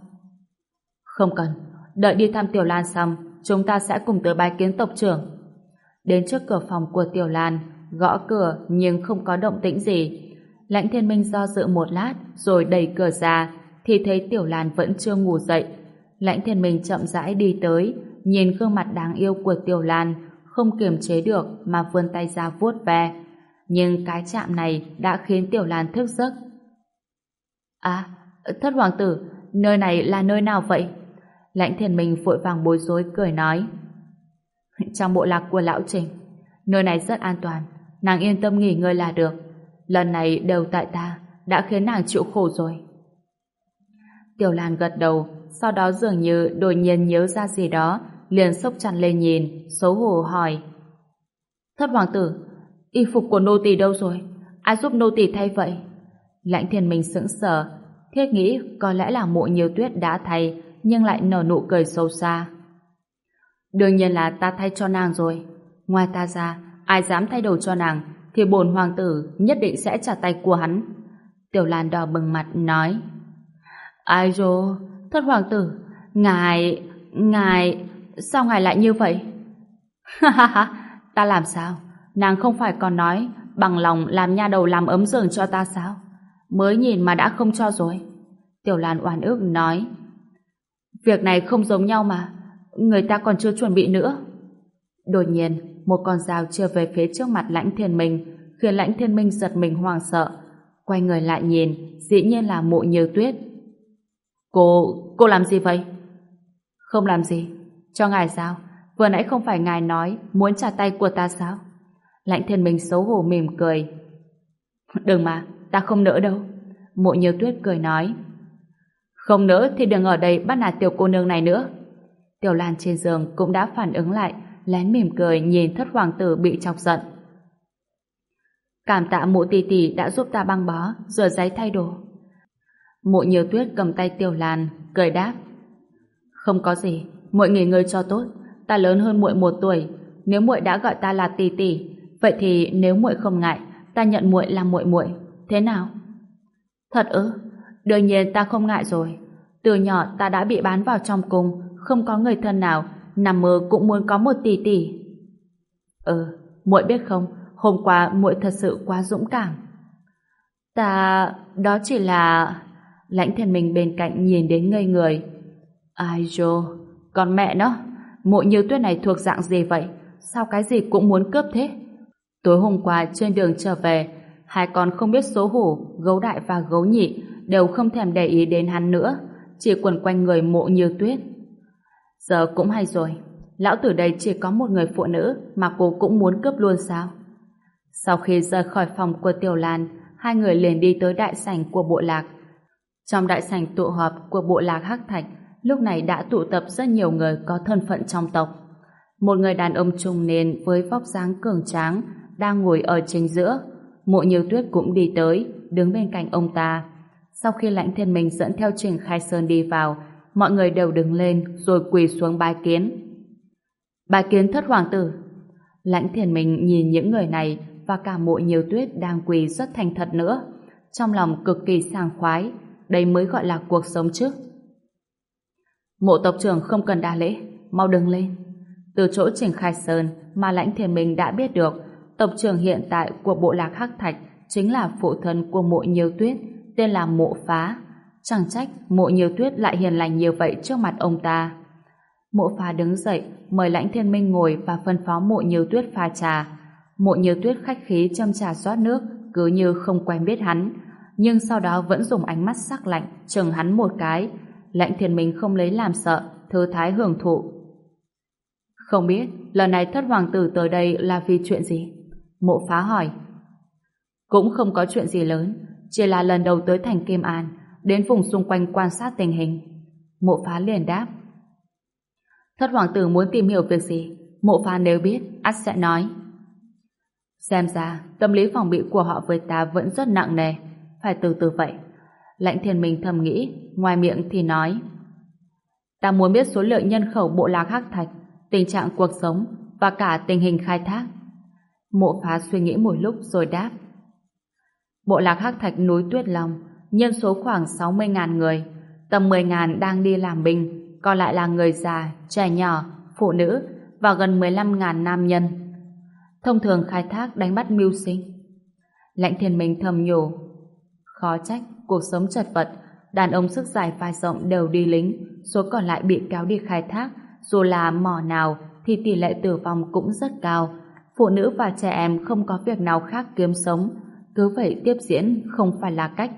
Không cần, đợi đi thăm Tiểu Lan xong, chúng ta sẽ cùng tới bái kiến tộc trưởng. Đến trước cửa phòng của Tiểu Lan, gõ cửa nhưng không có động tĩnh gì. Lãnh thiên minh do dự một lát rồi đẩy cửa ra thì thấy Tiểu Lan vẫn chưa ngủ dậy. Lãnh thiên minh chậm rãi đi tới nhìn gương mặt đáng yêu của Tiểu Lan không kiềm chế được mà vươn tay ra vuốt ve. Nhưng cái chạm này đã khiến Tiểu Lan thức giấc. À, thất hoàng tử, nơi này là nơi nào vậy? Lãnh thiền minh vội vàng bối rối cười nói. Trong bộ lạc của lão trình, nơi này rất an toàn, nàng yên tâm nghỉ ngơi là được. Lần này đều tại ta, đã khiến nàng chịu khổ rồi. Tiểu Lan gật đầu, sau đó dường như đột nhiên nhớ ra gì đó, liền sốc chăn lên nhìn, xấu hổ hỏi. Thất hoàng tử, y phục của nô tỳ đâu rồi? Ai giúp nô tỳ thay vậy? Lãnh thiền mình sững sờ, thiết nghĩ có lẽ là mộ nhiều tuyết đã thay, nhưng lại nở nụ cười sâu xa. Đương nhiên là ta thay cho nàng rồi. Ngoài ta ra, ai dám thay đồ cho nàng thì bổn hoàng tử nhất định sẽ trả tay của hắn. Tiểu Lan đỏ bừng mặt nói Ai dô, thất hoàng tử, ngài, ngài, sao ngài lại như vậy? <laughs> Ha ha ha, ta làm sao? Nàng không phải còn nói bằng lòng làm nha đầu làm ấm giường cho ta sao? Mới nhìn mà đã không cho rồi. Tiểu Lan oan ước nói Việc này không giống nhau mà, người ta còn chưa chuẩn bị nữa. Đột nhiên, một con dao chưa về phía trước mặt lãnh thiên minh, khiến lãnh thiên minh giật mình hoang sợ. Quay người lại nhìn, dĩ nhiên là mộ nhiều tuyết. Cô, cô làm gì vậy? Không làm gì. Cho ngài sao? Vừa nãy không phải ngài nói muốn trả tay của ta sao? Lãnh thiên minh xấu hổ mỉm cười. Đừng mà, ta không nỡ đâu. Mộ nhiều tuyết cười nói. Không nỡ thì đừng ở đây bắt nạt tiểu cô nương này nữa. Tiểu Lan trên giường cũng đã phản ứng lại, lén mỉm cười nhìn thất hoàng tử bị chọc giận. Cảm tạ mụ tỷ tỷ đã giúp ta băng bó, rửa giấy thay đồ. Mụ nhiều tuyết cầm tay Tiểu Lan, cười đáp. Không có gì, muội nghỉ ngơi cho tốt. Ta lớn hơn muội một tuổi, nếu muội đã gọi ta là tỷ tỷ, vậy thì nếu muội không ngại, ta nhận muội làm muội muội, thế nào? Thật ư? Đương nhiên ta không ngại rồi. Từ nhỏ ta đã bị bán vào trong cung, không có người thân nào, nằm mơ cũng muốn có một tỷ tỷ. Ừ, muội biết không, hôm qua muội thật sự quá dũng cảm. Ta, đó chỉ là... Lãnh thiên minh bên cạnh nhìn đến ngây người. Ai dô, con mẹ nó, muội như tuyết này thuộc dạng gì vậy? Sao cái gì cũng muốn cướp thế? Tối hôm qua trên đường trở về, hai con không biết số hổ, gấu đại và gấu nhị đều không thèm để ý đến hắn nữa, chỉ quần quanh người mộ như tuyết. Giờ cũng hay rồi, lão tử đây chỉ có một người phụ nữ mà cô cũng muốn cướp luôn sao? Sau khi rời khỏi phòng của Tiểu Lan, hai người liền đi tới đại sảnh của bộ lạc. Trong đại sảnh tụ họp của bộ lạc Hắc Thạch, lúc này đã tụ tập rất nhiều người có thân phận trong tộc. Một người đàn ông trung niên với vóc dáng cường tráng đang ngồi ở chính giữa. Mộ Như Tuyết cũng đi tới, đứng bên cạnh ông ta. Sau khi lãnh thiên minh dẫn theo Trình Khai Sơn đi vào, mọi người đều đứng lên rồi quỳ xuống bái kiến. Bái kiến thất hoàng tử. Lãnh thiên minh nhìn những người này và cả mộ nhiều tuyết đang quỳ rất thành thật nữa. Trong lòng cực kỳ sảng khoái, đây mới gọi là cuộc sống chứ. Mộ tộc trưởng không cần đa lễ, mau đứng lên. Từ chỗ Trình Khai Sơn mà lãnh thiên minh đã biết được, tộc trưởng hiện tại của bộ lạc Hắc Thạch chính là phụ thân của mộ nhiều tuyết, tên là mộ phá. Chẳng trách mộ nhiều tuyết lại hiền lành như vậy trước mặt ông ta. Mộ phá đứng dậy, mời lãnh thiên minh ngồi và phân phó mộ nhiều tuyết pha trà. Mộ nhiều tuyết khách khí châm trà rót nước, cứ như không quen biết hắn. Nhưng sau đó vẫn dùng ánh mắt sắc lạnh, chừng hắn một cái. Lãnh thiên minh không lấy làm sợ, thư thái hưởng thụ. Không biết, lần này thất hoàng tử tới đây là vì chuyện gì? Mộ phá hỏi. Cũng không có chuyện gì lớn, chỉ là lần đầu tới thành Kim An, đến vùng xung quanh quan sát tình hình. Mộ phá liền đáp. Thất hoàng tử muốn tìm hiểu việc gì, mộ phá nếu biết, ắt sẽ nói. Xem ra, tâm lý phòng bị của họ với ta vẫn rất nặng nề, phải từ từ vậy. Lãnh thiên minh thầm nghĩ, ngoài miệng thì nói. Ta muốn biết số lượng nhân khẩu bộ lạc hắc thạch, tình trạng cuộc sống và cả tình hình khai thác. Mộ phá suy nghĩ một lúc rồi đáp. Bộ lạc hắc thạch núi Tuyết Long nhân số khoảng 60.000 người, tầm 10.000 đang đi làm binh, còn lại là người già, trẻ nhỏ, phụ nữ và gần 15.000 nam nhân. Thông thường khai thác đánh bắt mưu sinh. Lãnh thiên minh thầm nhủ. Khó trách, cuộc sống chật vật, đàn ông sức dài vai rộng đều đi lính, số còn lại bị kéo đi khai thác, dù là mỏ nào thì tỷ lệ tử vong cũng rất cao. Phụ nữ và trẻ em không có việc nào khác kiếm sống, cứ vậy tiếp diễn không phải là cách.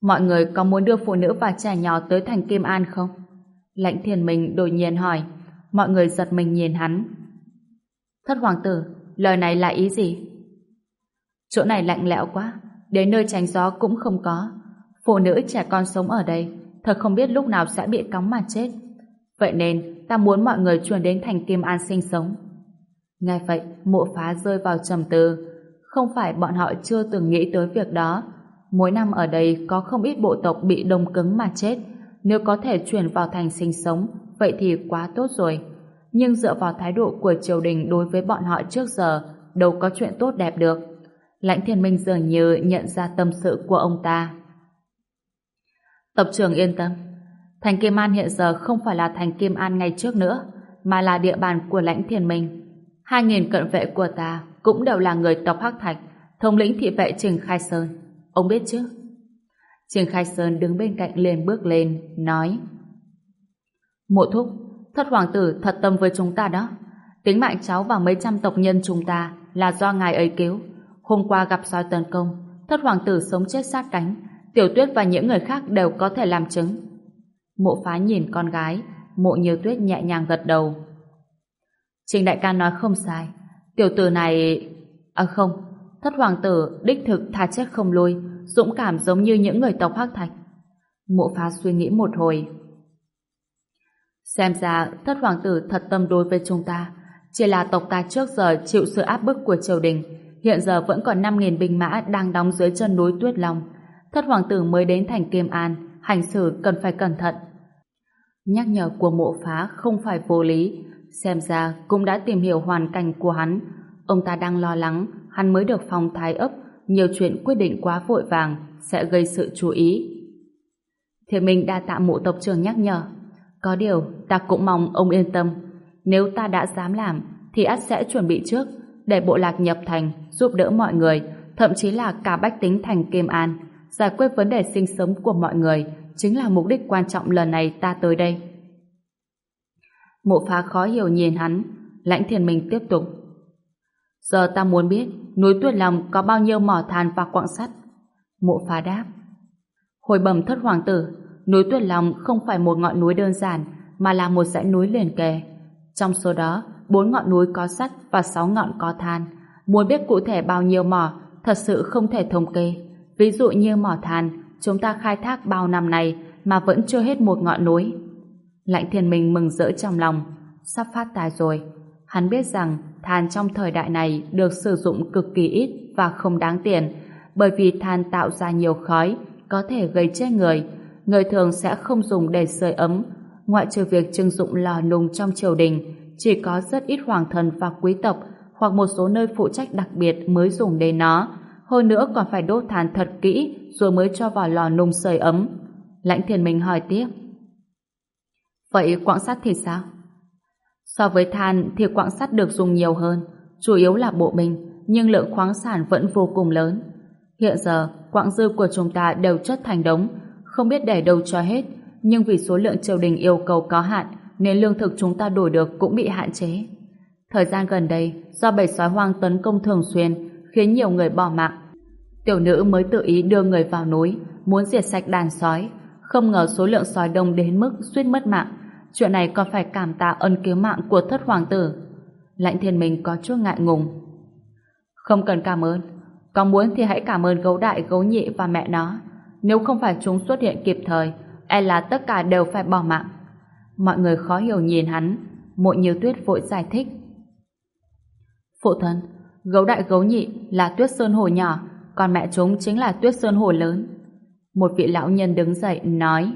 Mọi người có muốn đưa phụ nữ và trẻ nhỏ tới thành Kim An không? Lãnh thiền mình đột nhiên hỏi. Mọi người giật mình nhìn hắn. Thất hoàng tử, lời này là ý gì? Chỗ này lạnh lẽo quá, đến nơi tránh gió cũng không có. Phụ nữ trẻ con sống ở đây, thật không biết lúc nào sẽ bị cóng mà chết. Vậy nên, ta muốn mọi người chuyển đến thành Kim An sinh sống. Nghe vậy, mộ phá rơi vào trầm tư. Không phải bọn họ chưa từng nghĩ tới việc đó, Mỗi năm ở đây có không ít bộ tộc bị đông cứng mà chết. Nếu có thể chuyển vào thành sinh sống, vậy thì quá tốt rồi. Nhưng dựa vào thái độ của triều đình đối với bọn họ trước giờ, đâu có chuyện tốt đẹp được. Lãnh thiên minh dường như nhận ra tâm sự của ông ta. Tộc trưởng yên tâm. Thành Kim An hiện giờ không phải là thành Kim An ngày trước nữa, mà là địa bàn của lãnh thiên minh. Hai nghìn cận vệ của ta cũng đều là người tộc Hắc Thạch, thống lĩnh thị vệ Trình Khai Sơn. Ông biết chứ? Trình Khai Sơn đứng bên cạnh liền bước lên, nói Mộ thúc, thất hoàng tử thật tâm với chúng ta đó. Tính mạng cháu và mấy trăm tộc nhân chúng ta là do ngài ấy cứu. Hôm qua gặp sói tấn công, thất hoàng tử sống chết sát cánh, tiểu tuyết và những người khác đều có thể làm chứng. Mộ phá nhìn con gái, mộ nhiều tuyết nhẹ nhàng gật đầu. Trình đại ca nói không sai, tiểu tử này... À không, thất hoàng tử đích thực tha chết không lui, dũng cảm giống như những người tộc Hắc Thạch. Mộ phá suy nghĩ một hồi. Xem ra thất hoàng tử thật tâm đối với chúng ta, chỉ là tộc ta trước giờ chịu sự áp bức của triều đình, hiện giờ vẫn còn 5.000 binh mã đang đóng dưới chân núi Tuyết Long. Thất hoàng tử mới đến thành Kim An, hành xử cần phải cẩn thận. Nhắc nhở của mộ phá không phải vô lý, xem ra cũng đã tìm hiểu hoàn cảnh của hắn. Ông ta đang lo lắng, hắn mới được phòng thái ấp, nhiều chuyện quyết định quá vội vàng sẽ gây sự chú ý. Thì mình đã tạm mộ tộc trưởng nhắc nhở. Có điều, ta cũng mong ông yên tâm. Nếu ta đã dám làm, thì ắt sẽ chuẩn bị trước, để bộ lạc nhập thành, giúp đỡ mọi người, thậm chí là cả bách tính thành Kim An, giải quyết vấn đề sinh sống của mọi người, chính là mục đích quan trọng lần này ta tới đây. Mộ phá khó hiểu nhìn hắn, lãnh thiền mình tiếp tục. Giờ ta muốn biết, núi tuyệt lòng có bao nhiêu mỏ than và quặng sắt? Mộ phá đáp. Hồi bẩm thất hoàng tử, núi tuyệt lòng không phải một ngọn núi đơn giản, mà là một dãy núi liền kề. Trong số đó, bốn ngọn núi có sắt và sáu ngọn có than. Muốn biết cụ thể bao nhiêu mỏ, thật sự không thể thống kê. Ví dụ như mỏ than, chúng ta khai thác bao năm nay mà vẫn chưa hết một ngọn núi. Lãnh thiên minh mừng rỡ trong lòng, sắp phát tài rồi. Hắn biết rằng than trong thời đại này được sử dụng cực kỳ ít và không đáng tiền, bởi vì than tạo ra nhiều khói, có thể gây chết người. Người thường sẽ không dùng để sưởi ấm, ngoại trừ việc trưng dụng lò nung trong triều đình, chỉ có rất ít hoàng thần và quý tộc hoặc một số nơi phụ trách đặc biệt mới dùng đến nó. Hơn nữa còn phải đốt than thật kỹ rồi mới cho vào lò nung sưởi ấm. Lãnh thiền mình hỏi tiếp. Vậy quặng sắt thì sao? So với than thì quặng sắt được dùng nhiều hơn, chủ yếu là bộ binh, nhưng lượng khoáng sản vẫn vô cùng lớn. Hiện giờ, quặng dư của chúng ta đều chất thành đống, không biết để đâu cho hết, nhưng vì số lượng triều đình yêu cầu có hạn, nên lương thực chúng ta đổi được cũng bị hạn chế. Thời gian gần đây, do bầy sói hoang tấn công thường xuyên, khiến nhiều người bỏ mạng. Tiểu nữ mới tự ý đưa người vào núi, muốn diệt sạch đàn sói, không ngờ số lượng sói đông đến mức suýt mất mạng. Chuyện này còn phải cảm tạ ân cứu mạng của thất hoàng tử. Lãnh thiên minh có chút ngại ngùng. Không cần cảm ơn. Có muốn thì hãy cảm ơn gấu đại, gấu nhị và mẹ nó. Nếu không phải chúng xuất hiện kịp thời, e là tất cả đều phải bỏ mạng. Mọi người khó hiểu nhìn hắn. Mộ nhiều tuyết vội giải thích. Phụ thân, gấu đại gấu nhị là tuyết sơn hồ nhỏ, còn mẹ chúng chính là tuyết sơn hồ lớn. Một vị lão nhân đứng dậy nói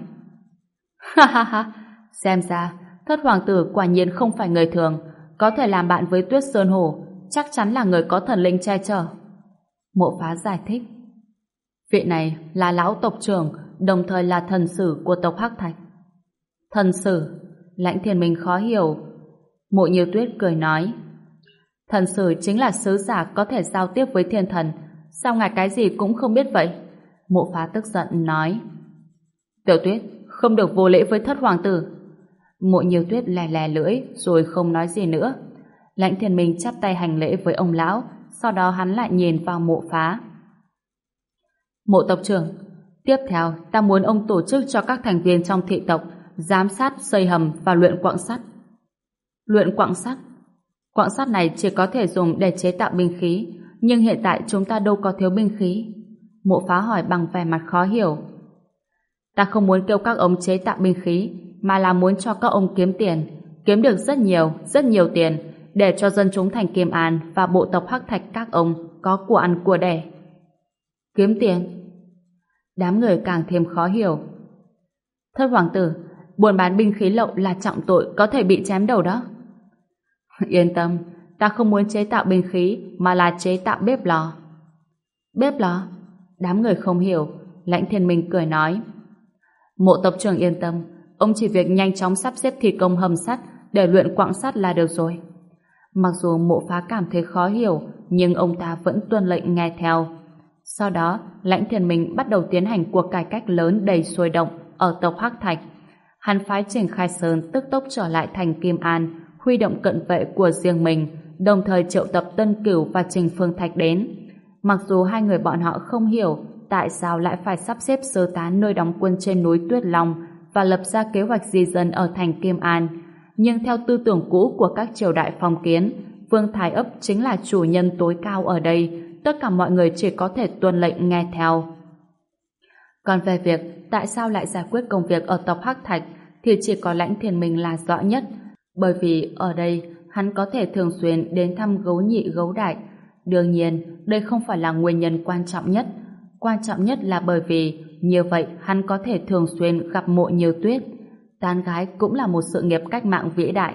Ha ha ha, xem ra thất hoàng tử quả nhiên không phải người thường, có thể làm bạn với tuyết sơn hồ, chắc chắn là người có thần linh che chở. Mộ phá giải thích Vị này là lão tộc trưởng, đồng thời là thần sử của tộc Hắc Thạch. Thần sử, lãnh thiền mình khó hiểu. Mộ như tuyết cười nói Thần sử chính là sứ giả có thể giao tiếp với thiên thần, sao ngài cái gì cũng không biết vậy? Mộ phá tức giận nói Tiểu tuyết không được vô lễ với thất hoàng tử Mộ nhiều tuyết lè lè lưỡi Rồi không nói gì nữa. Lãnh thiên minh chắp tay hành lễ với ông lão Sau đó hắn lại nhìn vào mộ phá. Mộ tộc trưởng Tiếp theo ta muốn ông tổ chức cho các thành viên trong thị tộc Giám sát, xây hầm và luyện quặng sắt. Luyện quặng sắt? Quặng sắt này chỉ có thể dùng để chế tạo binh khí Nhưng hiện tại chúng ta đâu có thiếu binh khí. Mộ phá hỏi bằng vẻ mặt khó hiểu. Ta không muốn kêu các ông chế tạo binh khí, mà là muốn cho các ông kiếm tiền, kiếm được rất nhiều, rất nhiều tiền, để cho dân chúng thành Kim An và bộ tộc Hắc Thạch các ông có của ăn của đẻ. Kiếm tiền? Đám người càng thêm khó hiểu. Thất hoàng tử, buôn bán binh khí lậu là trọng tội có thể bị chém đầu đó. <laughs> Yên tâm, ta không muốn chế tạo binh khí mà là chế tạo bếp lò. Bếp lò? Đám người không hiểu, lãnh thiên minh cười nói. Mộ tộc trưởng yên tâm, ông chỉ việc nhanh chóng sắp xếp thi công hầm sắt để luyện quặng sắt là được rồi. Mặc dù mộ phá cảm thấy khó hiểu, nhưng ông ta vẫn tuân lệnh nghe theo. Sau đó, lãnh thiền mình bắt đầu tiến hành cuộc cải cách lớn đầy sôi động ở tộc Hắc Thạch. Hắn phái Trình Khai Sơn tức tốc trở lại thành Kim An, huy động cận vệ của riêng mình, đồng thời triệu tập Tân Cửu và Trình Phương Thạch đến. Mặc dù hai người bọn họ không hiểu tại sao lại phải sắp xếp sơ tán nơi đóng quân trên núi Tuyết Long và lập ra kế hoạch di dân ở thành Kim An, nhưng theo tư tưởng cũ của các triều đại phong kiến, Vương Thái ấp chính là chủ nhân tối cao ở đây, tất cả mọi người chỉ có thể tuân lệnh nghe theo. Còn về việc tại sao lại giải quyết công việc ở tộc Hắc Thạch thì chỉ có lãnh thiền mình là rõ nhất, bởi vì ở đây hắn có thể thường xuyên đến thăm gấu nhị gấu đại. Đương nhiên, đây không phải là nguyên nhân quan trọng nhất. Quan trọng nhất là bởi vì như vậy hắn có thể thường xuyên gặp mộ nhiều tuyết. Tán gái cũng là một sự nghiệp cách mạng vĩ đại.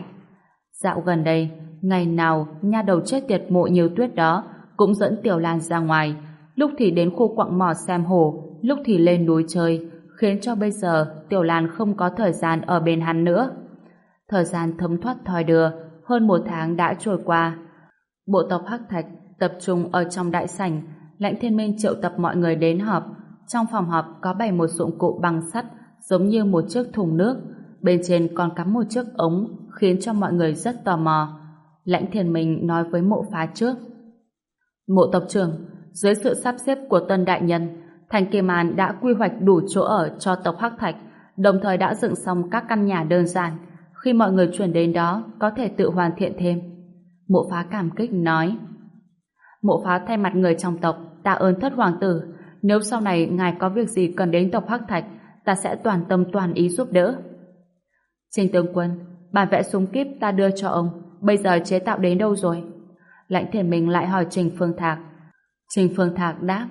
Dạo gần đây, ngày nào nha đầu chết tiệt mộ nhiều tuyết đó cũng dẫn Tiểu Lan ra ngoài, lúc thì đến khu quặng mỏ xem hồ, lúc thì lên núi chơi, khiến cho bây giờ Tiểu Lan không có thời gian ở bên hắn nữa. Thời gian thấm thoát thoi đưa, hơn một tháng đã trôi qua. Bộ tộc Hắc Thạch tập trung ở trong đại sảnh, lãnh thiên minh triệu tập mọi người đến họp. Trong phòng họp có bày một dụng cụ bằng sắt giống như một chiếc thùng nước, bên trên còn cắm một chiếc ống khiến cho mọi người rất tò mò. Lãnh thiên mình nói với mộ phá trước. Mộ tộc trưởng, dưới sự sắp xếp của tân đại nhân, Thành Kim An đã quy hoạch đủ chỗ ở cho tộc Hắc Thạch, đồng thời đã dựng xong các căn nhà đơn giản. Khi mọi người chuyển đến đó, có thể tự hoàn thiện thêm. Mộ phá cảm kích nói. Mộ phá thay mặt người trong tộc, tạ ơn thất hoàng tử. Nếu sau này ngài có việc gì cần đến tộc Hắc Thạch, ta sẽ toàn tâm toàn ý giúp đỡ. Trình tướng quân, bản vẽ súng kíp ta đưa cho ông, bây giờ chế tạo đến đâu rồi? Lãnh thiền mình lại hỏi Trình Phương Thạc. Trình Phương Thạc đáp.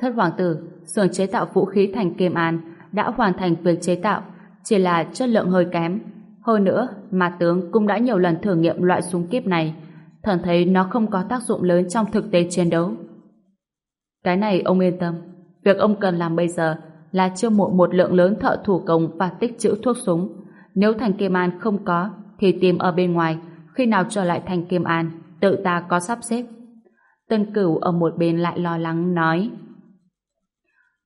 Thất hoàng tử, xưởng chế tạo vũ khí thành Kim An đã hoàn thành việc chế tạo, chỉ là chất lượng hơi kém. Hơn nữa, mà tướng cũng đã nhiều lần thử nghiệm loại súng kíp này, thần thấy nó không có tác dụng lớn trong thực tế chiến đấu. Cái này ông yên tâm, việc ông cần làm bây giờ là chiêu mộ một lượng lớn thợ thủ công và tích trữ thuốc súng. Nếu thành Kim An không có, thì tìm ở bên ngoài, khi nào trở lại thành Kim An, tự ta có sắp xếp. Tân cửu ở một bên lại lo lắng nói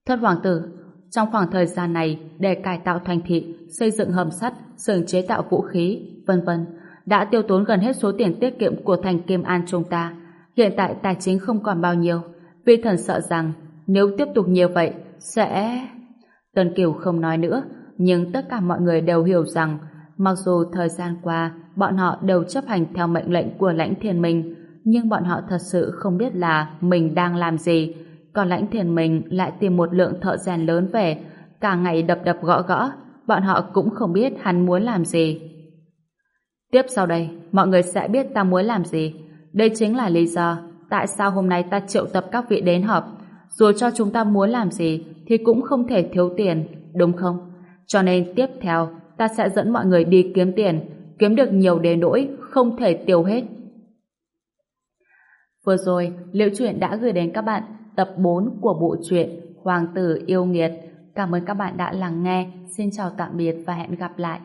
Thất hoàng tử, trong khoảng thời gian này để cải tạo thành thị, xây dựng hầm sắt, xưởng chế tạo vũ khí, vân vân, đã tiêu tốn gần hết số tiền tiết kiệm của thành Kim An chúng ta. Hiện tại tài chính không còn bao nhiêu, vì thần sợ rằng nếu tiếp tục như vậy sẽ... tần Kiều không nói nữa, nhưng tất cả mọi người đều hiểu rằng mặc dù thời gian qua bọn họ đều chấp hành theo mệnh lệnh của lãnh thiên minh, nhưng bọn họ thật sự không biết là mình đang làm gì, còn lãnh thiên mình lại tìm một lượng thợ rèn lớn về, cả ngày đập đập gõ gõ, bọn họ cũng không biết hắn muốn làm gì. Tiếp sau đây, mọi người sẽ biết ta muốn làm gì. Đây chính là lý do tại sao hôm nay ta triệu tập các vị đến họp. Dù cho chúng ta muốn làm gì thì cũng không thể thiếu tiền, đúng không? Cho nên tiếp theo, ta sẽ dẫn mọi người đi kiếm tiền, kiếm được nhiều đến nỗi không thể tiêu hết. Vừa rồi, Liễu Chuyện đã gửi đến các bạn tập 4 của bộ truyện Hoàng tử yêu nghiệt. Cảm ơn các bạn đã lắng nghe. Xin chào tạm biệt và hẹn gặp lại.